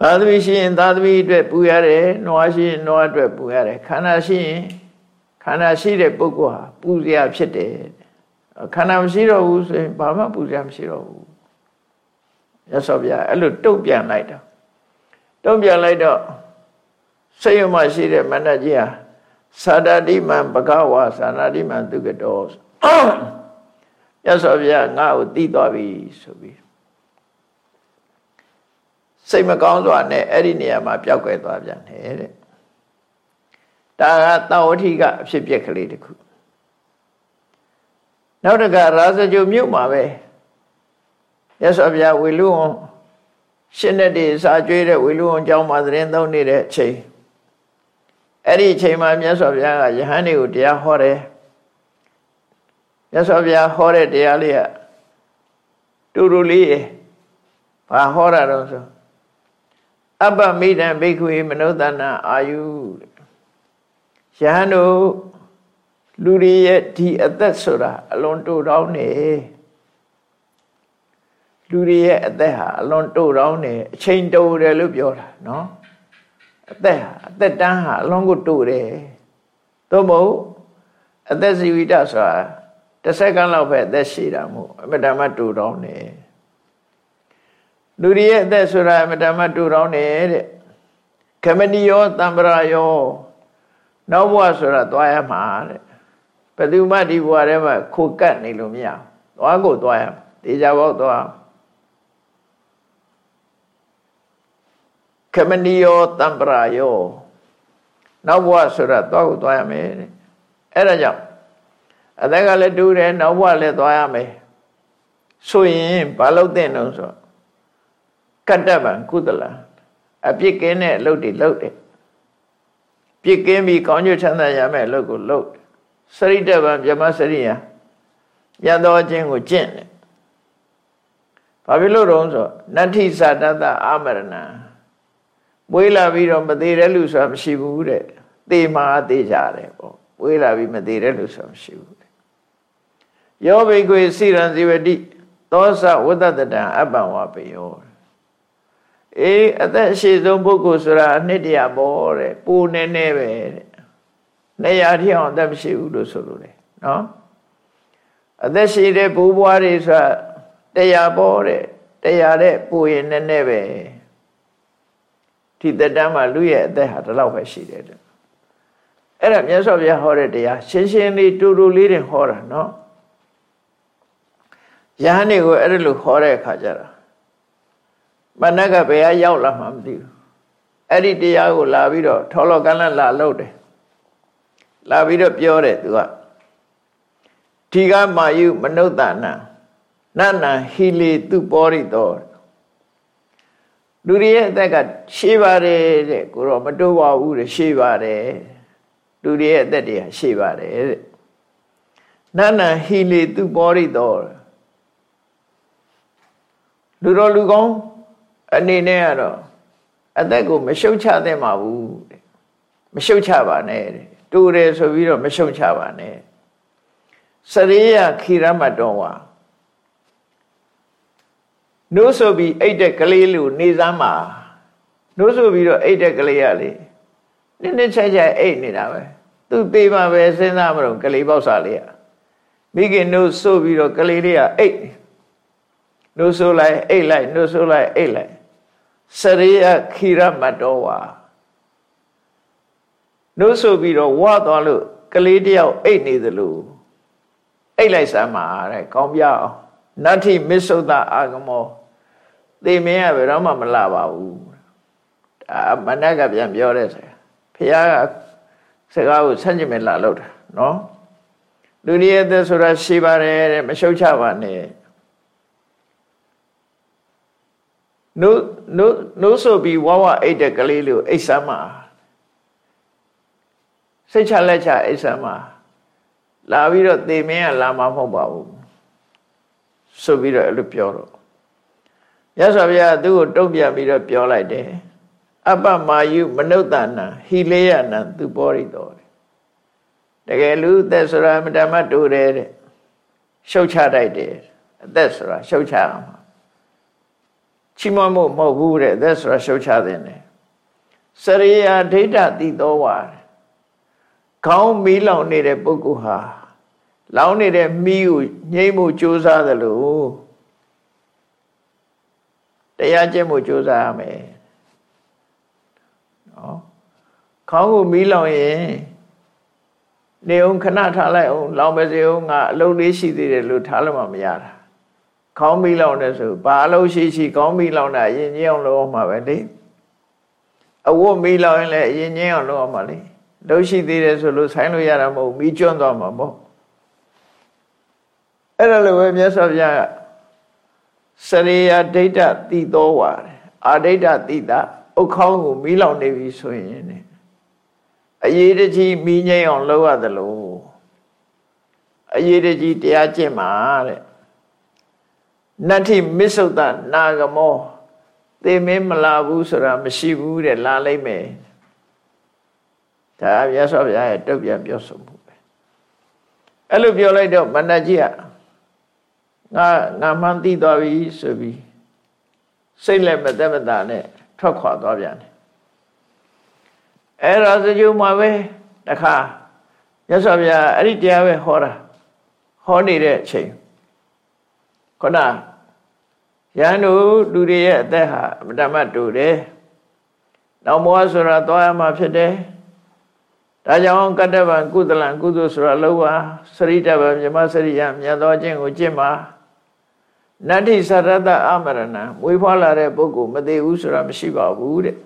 သာသမီရှိရင်သာသမီအတွက်ပူရတယ်နွားရှိရင်နွားအတွက်ပူရတယ်ခန္ဓာရှိရင်ခန္ဓာရှိတဲ့ပုဂ္ဂိုလ်ဟာပူစရာဖြစ်တယ်ခန္ဓာမရှိတော့ဘူးဆိုရင်ဘာမှပူစရာမရှိတော့ဘူးရသော်ဗျာအဲ့လိုတုတ်ပြန်လိုက်တာတုတ်ပြန်လိုက်တော့စိတ်ရမရှိတဲ့မနတ်ကြီးဟာသာဒတိမံဘဂဝါသာဒတိမံသူကတော် ရသော်ဗျာငါ့ကိုတီးသွားပြီဆိုပြီးစိတ်မကောင်းစွာနဲ့အဲ့ဒီနေရာမှာပျောက်ကွယ်သွားပြန်တယ်တဲ့ဒါကတာဝတိကအဖြစ်ပြက်ကလေးတစ်ခုနောက်တကရာဇဂုမြို့မှာပဲရသော်ဗျာဝေလူဝံရှင်းတဲ့ဒီစာကြွေးတဲ့ဝေလူဝံကျောင်းမှာသတင်းသုံးနေတဲ့အချိန်အဲ့ဒီအချိန်မှာမြတ်စွာဘုရားကယဟန်တွေကိုတရားဟောတယ် မြတ်စွာဘုရားဟောတဲ့တရားလေးကတူတူလေးဘာဟောတာတော့ဆိုအပ္ပမိတံဘိက္ခွေမနုဿနာအာယုယဟန်တို့လူတွေရဲ့ဒီအသက်ဆိုတာအလွန်တိုတောင်းနေလူတွေရဲ့အသက်ဟာအလွန်တိုတောင်းနေအချိန်တိုတယ်လို့ပြောတာနော်အသက်ဟာအသက်တန်းဟာအလွန်ကိုတိုတယ်သို့မဟုတ်အသက်ဇီဝိတဆိုတာ တစ်စက္ကန့်လောက်ပဲအသက်ရှိတာမို့အမတမတိုတောင်းနေလူတွေရဲ့အသက်ဆိုတာအမတမတိုတောင်းနေတဲ့ခမဏီယောတံပရာယောနောက်ဘဝဆိုတာသွားရမှာတဲ့ဘယ်သူမှဒီဘဝထဲမှာခိုကတ်နေလို့မရသွားကိုသွားရမှာတေချာဘောက်သွားခမဏီယောတံပရာယောနောက်ဘဝဆိုတာသွားကိုသွားရမယ်တဲ့အဲ့ဒါကြောင့် အသက်ကလည်းတူတယ်နောက်ဘဝလည်းသွားရမယ်ဆိုရင်ဘာလို့တဲ့တော့ဆိုကတ္တဗံကုသလအပြစ်ကင်းတဲ့အလုပ်တွေလုပ်တယ်ပြစ်ကင်းပြီးကောင်းကျိုးချမ်းသာရမယ်အလုပ်ကိုလုပ်စရိတဗံမြမစရိယမြတ်သောခြင်းကိုကျင့်တယ်ဘာဖြစ်လို့တော့ဆိုနတ္ထိသတ္တအာမရဏမွေးလာပြီးတော့မသေးတဲ့လူဆိုတာမရှိဘူးတဲ့သေမှာသေကြတယ်ပေါ့မွေးလာပြီးမသေးတဲ့လူဆိုတာမရှိဘူးတဲ့ ယောဘိကွေစိရံဇိဝတိသောသဝတ္တတံအပ္ပံဝပယောအေးအသက်အရှိဆုံးပုဂ္ဂိုလ်ဆိုတာအနှစ်တရာပေါ့တဲ့ပူနေနေပဲတဲ့နေရာထိအောင်အသက်မရှိဘူးလို့ဆိုလို့လေနော်အသက်ရှိတဲ့ဘိုးဘွားတွေဆိုတာတရားပေါ့တဲ့တရားတဲ့ပူရင်နည်းနည်းပဲဒီသက်တမ်းမှာလူရဲ့အသက်ဟာဒီလောက်ပဲရှိတယ်တဲ့အဲ့ဒါမြတ်စွာဘုရားဟောတဲ့တရားရှင်းရှင်းလေးတူတူလေးတင်ဟောတာနော် ယဟန်တွေကိုအဲ့ဒါလိုဟောတဲ့အခါကျတော့မနက်ကဘယ်ကရောက်လာမှမသိဘူးအဲ့ဒီတရားကိုလာပြီးတော့ထောလောကလလာလို့တယ်လာပြီးတော့ပြောတယ်သူကဒီကမာယုမနုဿာနနနဟီလီသူပောရိတောလူတွေရဲ့အသက်ကရှေးပါတယ်တဲ့ကိုတော့မတိုးပါဘူးတဲ့ရှေးပါတယ်လူတွေရဲ့အသက်တွေကရှေးပါတယ်တဲ့နနဟီလီသူပောရိတော လူတော်လူကောင်းအနေနဲ့ကတော့အသက်ကိုမရှုတ်ချသင့်ပါဘူးတဲ့မရှုတ်ချပါနဲ့တဲ့တူတယ်ဆိုပြီးတော့မရှုတ်ချပါနဲ့စရိယခိရမတော်ဝါနိုးဆိုပြီးအိတ်တဲ့ကလေးလူနေစမ်းမှာနိုးဆိုပြီးတော့အိတ်တဲ့ကလေးရလေနည်းနည်းချက်ချက်အိတ်နေတာပဲသူသေးပါပဲစဉ်းစားမလို့ကလေးပေါက်စားလေးရမိခင်နိုးဆိုပြီးတော့ကလေးလေးကအိတ် နိုးဆိုလိုက်အိတ်လိုက်နိုးဆိုလိုက်အိတ်လိုက်စရိယခိရမတော်ဝါနှုတ်ဆိုပြီးတော့ဝါသွားလို့ကလေးတယောက်အိတ်နေသလိုအိတ်လိုက်စမ်းပါတဲ့ကောင်းပြအောင်နတ္ထိမစ္ဆုတအာဂမောသေမင်းကဘယ်တော့မှမလာပါဘူးဒါမနက်ကပြန်ပြောတဲ့ဆရာဖះကစကားကိုဆန့်ကျင်မဲ့လာလို့တာနော်လူတွေရဲ့သက်ဆိုတာရှိပါတယ်တဲ့မရှုတ်ချပါနဲ့ နိုးနိုးနိုးဆိုပြီးဝါဝအိတ်တဲ့ကလေးလေးကိုအိတ်ဆမ်းမှာစစိတ်ချလက်ချအိဆံမှာလာပြီးတော့သေမင်းကလာမှာမဟုတ်ပါဘူးဆိုပြီးတော့အဲ့လိုပြောတော့ရသော်ဗျာသူ့ကိုတုံ့ပြန်ပြီးတော့ပြောလိုက်တယ်အပ္ပမာယုမနုဿာနံဟိလေယနံသူပေါ်ရတော်တကယ်လူသက်ဆိုတာမတမတူတယ်တဲ့ရှုတ်ချတတ်တယ်အသက်ဆိုတာရှုတ်ချအောင် ချီးမွမ်းမှုမဟုတ်ဘူးတဲ့အသက်ဆိုတာရှုတ်ချတဲ့တယ်စရိယာဒိဋ္ဌတိသောဝါခေါင်းမီးလောင်နေတဲ့ပုဂ္ဂိုလ်ဟာလောင်နေတဲ့မီးကိုငြိမ့်မှုကြိုးစားသလိုတရားကျင့်မှုကြိုးစားရမယ်နော်ခေါင်းကိုမီးလောင်ရင်နေအောင်ခဏထားလိုက်အောင်လောင်မစေအောင်ငါအလုပ်လေးရှိသေးတယ်လို့ထားလို့မှမရတာ ခေါင်းမီးလောင်တယ်ဆိုဘာအလုပ်ရှိရှိခေါင်းမီးလောင်တာအရင်ကြီးအောင်လုပ်အောင်မှာပဲလေအဝတ်မီးလောင်ရင်လည်းအရင်ကြီးအောင်လုပ်အောင်မှာလေလုပ်ရှိသေးတယ်ဆိုလို့ဆိုင်လို့ရတာမဟုတ်မီးကျွန်းသွားမှာမဟုတ်အဲ့ဒါလိုပဲမြတ်စွာဘုရားကစရိယာဒိဋ္ဌတိသောဝါအာဒိဋ္ဌတိတာဥခေါင်းကိုမီးလောင်နေပြီဆိုရင်အရေးတကြီးမီးငိမ့်အောင်လုပ်ရသလိုအရေးတကြီးတရားကျင့်မှာတဲ့ နတ္ထိမစ္ဆုတနာဂမောသေမင်းမလာဘူးဆိုတာမရှိဘူးတဲ့လာလိုက်မယ်ဒါမြတ်စွာဘုရားရဲ့တုတ်ပြန်ပြောဆိုမှုပဲအဲ့လိုပြောလိုက်တော့မဏ္ဍကြီးကငါငါမှန်းသိသွားပြီဆိုပြီးစိတ်လည်းမသက်မသာနဲ့ထွက်ခွာသွားပြန်တယ်အဲ့ဒါစကြုံမှာပဲတခါမြတ်စွာဘုရားအဲ့ဒီတရားပဲဟောတာဟောနေတဲ့အချိန် ခုနရန်တို့လူတွေရဲ့အသက်ဟာအမတမတူတယ်။နောက်ဘဝဆိုတာသွားရမှာဖြစ်တယ်။ဒါကြောင့်ကတ္တဗံကုသလံကုသိုလ်ဆိုတာလောကစရိတဗံမြမစရိယမြတ်သောခြင်းကိုကျင့်ပါနတ္ထိသရတအမရဏမွေးဖွားလာတဲ့ပုဂ္ဂိုလ်မသေးဘူးဆိုတာမရှိပါဘူးတဲ့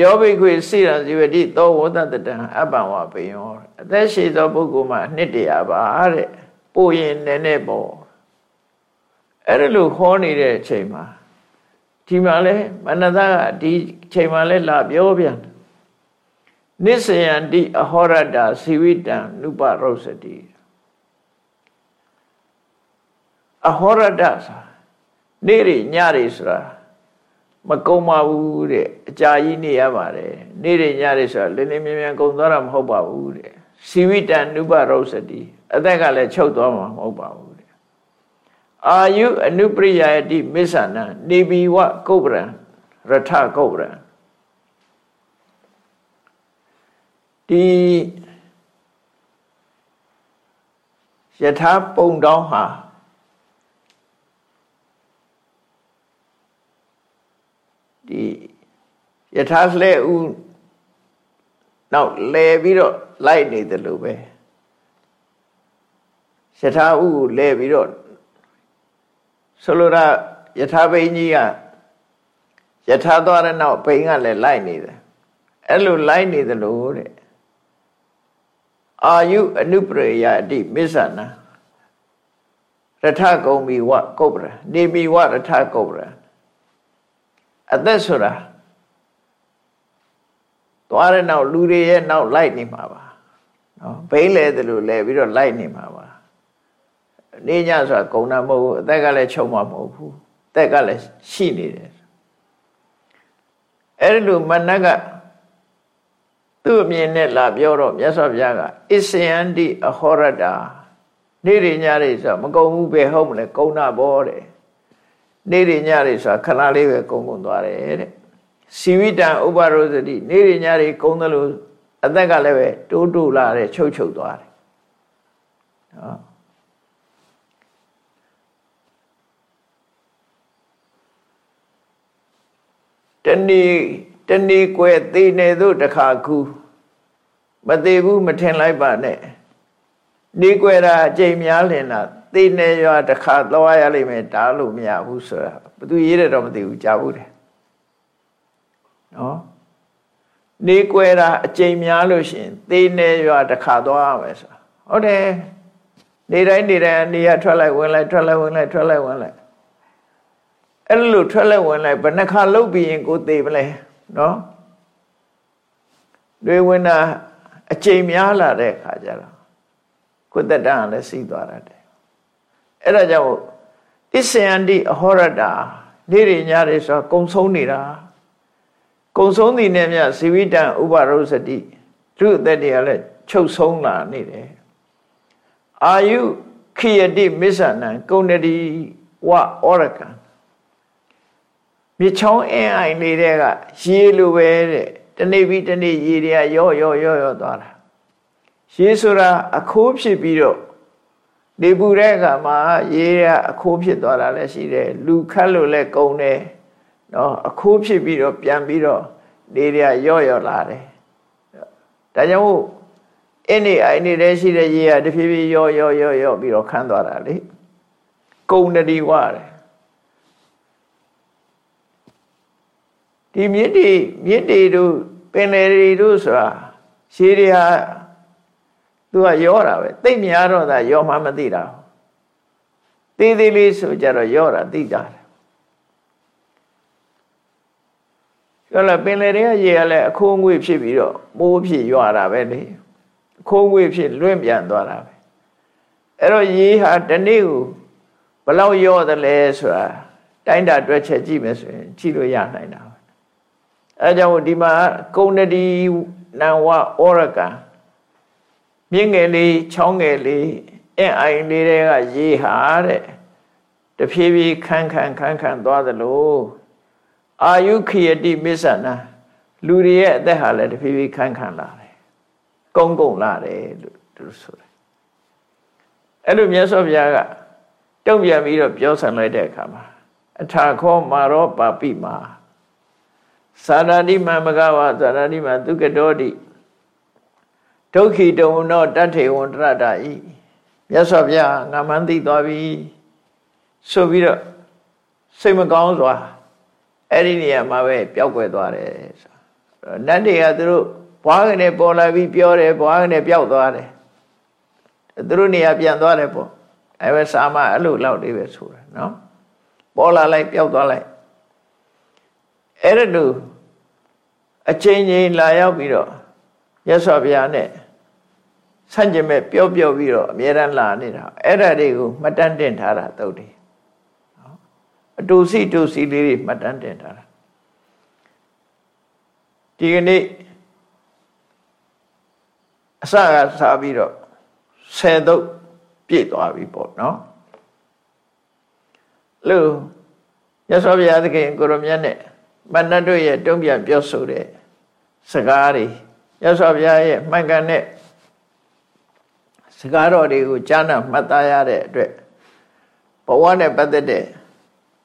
ယောဘိခွေစိရံဇိဝတိသောဝတ္တတံအပ္ပံဝဘေယောအသက်ရှိသောပုဂ္ဂိုလ်မှာနှစ်တရာပါတဲ့ပို့ရင်နည်းနည်းပေါ့ အဲ့ဒါလို့ခေါ်နေတဲ့အချိန်မှာဒီမှာလဲမနတကဒီချိန်မှာလဲလာပြောပြန်နိစ္စယန္တိအဟောရတာစီဝိတံနုပရုစတိအဟောရတဆိုနေ့ရညရဆိုတာမကုံပါဘူးတဲ့အကြာကြီးနေရပါတယ်နေ့ရညရဆိုတာလင်းလင်းမြင်မြန်ကုံသွားတာမဟုတ်ပါဘူးတဲ့စီဝိတံနုပရုစတိအသက်ကလည်းချုပ်သွားမှာမဟုတ်ပါဘူးတဲ့ အာယုအနုပရိယတိမစ္ဆနံနေဘီဝကုပ္ပရံရထကုပ္ပရံဒီယထာပုံတောင်းဟာဒီယထာလှဲ့ဥနောက်လဲပြီးတော့လိုက်နေတယ်လို့ပဲယထာဥကိုလဲပြီးတော့ ဆိုလိုတာယထာဘိန်းကြီးကယထာသွားတဲ့နောက်ဘိန်းကလည်းလိုက်နေတယ်အဲ့လိုလိုက်နေတယ်လို့တဲ့အာယုအနုပရိယအတိမစ္ဆနာရထကုံမီဝကုပ္ပရနေမီဝရထကုပ္ပရအသက်ဆိုတာသွားတဲ့နောက်လူတွေရဲ့နောက်လိုက်နေမှာပါနော်ဘိန်းလဲတယ်လို့လဲပြီးတော့လိုက်နေမှာပါ နေညဆိုတာဂုံနာမဟုတ်ဘူးအသက်ကလည်းချုပ်မှာမဟုတ်ဘူးအသက်ကလည်းရှိနေတယ်အဲ့လိုမနကသူ့အမြင်နဲ့လာပြောတော့မြတ်စွာဘုရားကအစ္စယန္တိအဟောရတာနေ့ရညတွေဆိုမကုံဘူးပဲဟုတ်မလဲကုံနာဘောတဲ့နေ့ရညတွေဆိုတာခဏလေးပဲကုံကုံသွားတယ်တဲ့စီဝိတံဥပါရောစတိနေ့ရညတွေကုံတယ်လို့အသက်ကလည်းပဲတိုးတိုးလာတယ်ချုပ်ချုပ်သွားတယ်ဟော တဏီတဏီကွယ်သေးနေသို့တခါကူမသေးဘူးမထင်လိုက်ပါနဲ့နေကွယ်တာအကျိန်များလင်တာသေနေရွာတခါသွားရလိမ့်မယ်တားလို့မရဘူးဆိုတာဘသူရေးတယ်တော့မသိဘူးကြားဘူးတယ်နော်နေကွယ်တာအကျိန်များလို့ရှင်သေနေရွာတခါသွားရမယ်ဆိုတာဟုတ်တယ်နေတိုင်းနေတိုင်းနေရထွက်လိုက်ဝင်လိုက်ထွက်လိုက်ဝင်လိုက်ထွက်လိုက်ဝင်လိုက် အဲ့လိုထွက်လိုက်ဝင်လိုက်ဘယ်နှခါလုတ်ပြီးရင်ကိုသေးမလဲနော်တွေဝင်တာအကျိန်များလာတဲ့ခါကျတော့ကိုယ်တက်တန်းလည်းစီးသွားတယ်အဲ့ဒါကြောင့်အစ္ဆယန္တိအဟောရတာနေ့ရညတွေဆိုကုံဆုံးနေတာကုံဆုံးသည်နဲ့မြဇီဝိတံဥပါရုစတိသူ့အသက်တွေကလည်းချုပ်ဆုံးလာနေတယ်အာယုခိယတိမစ္ဆနံကုဏတိဝဩရကံ မြေချောင်းအင်းအိုင်လေးတွေကရေလိုပဲတဲ့တနေ့ပြီးတနေ့ရေတွေကရော့ရော့ရော့ရော့သွားတာရေဆိုတာအခိုးဖြစ်ပြီးတော့နေပူတဲ့အခါမှာရေကအခိုးဖြစ်သွားတာလည်းရှိတယ်လူခတ်လို့လည်းကုံတယ်နော်အခိုးဖြစ်ပြီးတော့ပြန်ပြီးတော့နေတွေကရော့ရော့လာတယ်ဒါကြောင့်မို့အင်းနေအိုင်နေတဲ့ရှိတဲ့ရေကတဖြည်းဖြည်းရော့ရော့ရော့ရော့ပြီးတော့ခန်းသွားတာလေကုံတတိဝတယ် ဒီမြစ်တွေမြစ်တွေတို့ပင်လယ်တွေတို့ဆိုတာရှည်တွေဟာသူကရောတာပဲသိမများတော့တာရောမှမသိတာသေးသေးလေးဆိုကြတော့ရောတာသိတာပြောလာပင်လယ်တွေကရေကလည်းအခိုးငွေဖြစ်ပြီးတော့မိုးဖြစ်ရွာတာပဲလေအခိုးငွေဖြစ်လွင့်ပြန်သွားတာပဲအဲ့တော့ရေဟာတနေ့ကိုဘလောက်ရော့တယ်လဲဆိုတာတိုင်းတာတွက်ချက်ကြည့်မယ်ဆိုရင်ကြည့်လို့ရနိုင်တာ အဲကြောင့်ဒီမှာကုဏတိနံဝဩရကံမြင့်ငယ်လေးချောင်းငယ်လေးအင်းအိုင်လေးတွေကရေဟာတဲ့တဖြည်းဖြည်းခန်းခန်းခန်းခန်းသွားသလိုအာယုခိယတိမစ္ဆနာလူတွေရဲ့အသက်ဟာလည်းတဖြည်းဖြည်းခန်းခန်းလာတယ်ကုန်းကုန်းလာတယ်လို့သူဆိုတယ်အဲ့လိုမြတ်စွာဘုရားကတုံ့ပြန်ပြီးတော့ပြောဆံလိုက်တဲ့အခါမှာအထာခောမာရောပါပိမာ သာရတိမမကဝသာရတိမသုကတောတိဒုက္ခိတုံနောတထေဝံတရတာဤမြတ်စွာဘုရားငါမှန်းသိသွားပြီဆိုပြီးတော့စိတ်မကောင်းစွာအဲ့ဒီနေရာမှာပဲပျောက်ကွယ်သွားတယ်ဆိုနတ်တွေကသူတို့ဘွားကနေပေါ်လာပြီးပြောတယ်ဘွားကနေပျောက်သွားတယ်သူတို့နေရာပြန်သွားတယ်ပေါ့အဲပဲစာမအဲ့လိုလောက်လေးပဲဆိုတာနော်ပေါ်လာလိုက်ပျောက်သွားလိုက် အဲ့ဒါလို့အချိန်ချင်းလာရောက်ပြီးတော့ရသော်ဘုရားနဲ့ဆန့်ကျင်မဲ့ပြောပြောပြီးတော့အမြဲတမ်းလာနေတာအဲ့ဒါတွေကိုမှတ်တမ်းတင်ထားတာတုတ်တယ်နော်အတူစီတူစီလေးတွေမှတ်တမ်းတင်ထားတာဒီကနေ့အစကစားပြီးတော့ဆယ်တုတ်ပြည့်သွားပြီပေါ့နော်လို့ရသော်ဘုရားသခင်ကိုရမြတ်နဲ့ မဏ္ဍတို့ရဲ့တုံ့ပြန်ပြောဆိုတဲ့စကားတွေရသော်ဘုရားရဲ့မှန်ကန်တဲ့စကားတော်တွေကိုကြားနာမှတ်သားရတဲ့အတွက်ဘဝနဲ့ပတ်သက်တဲ့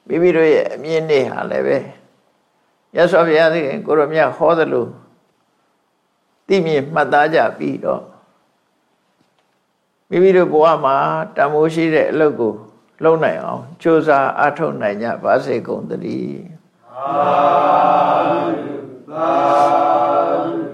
မိမိတို့ရဲ့အမြင်တွေဟာလည်းပဲရသော်ဘုရားသခင်ကိုရမြတ်ဟောသလိုသိမြင်မှတ်သားကြပြီးတော့မိမိတို့ဘဝမှာတမိုးရှိတဲ့အလုပ်ကို လုပ်နိုင်အောင်ကြိုးစားအားထုတ်နိုင်ကြပါစေကုန်သတည်း Hallelujah. Hallelujah.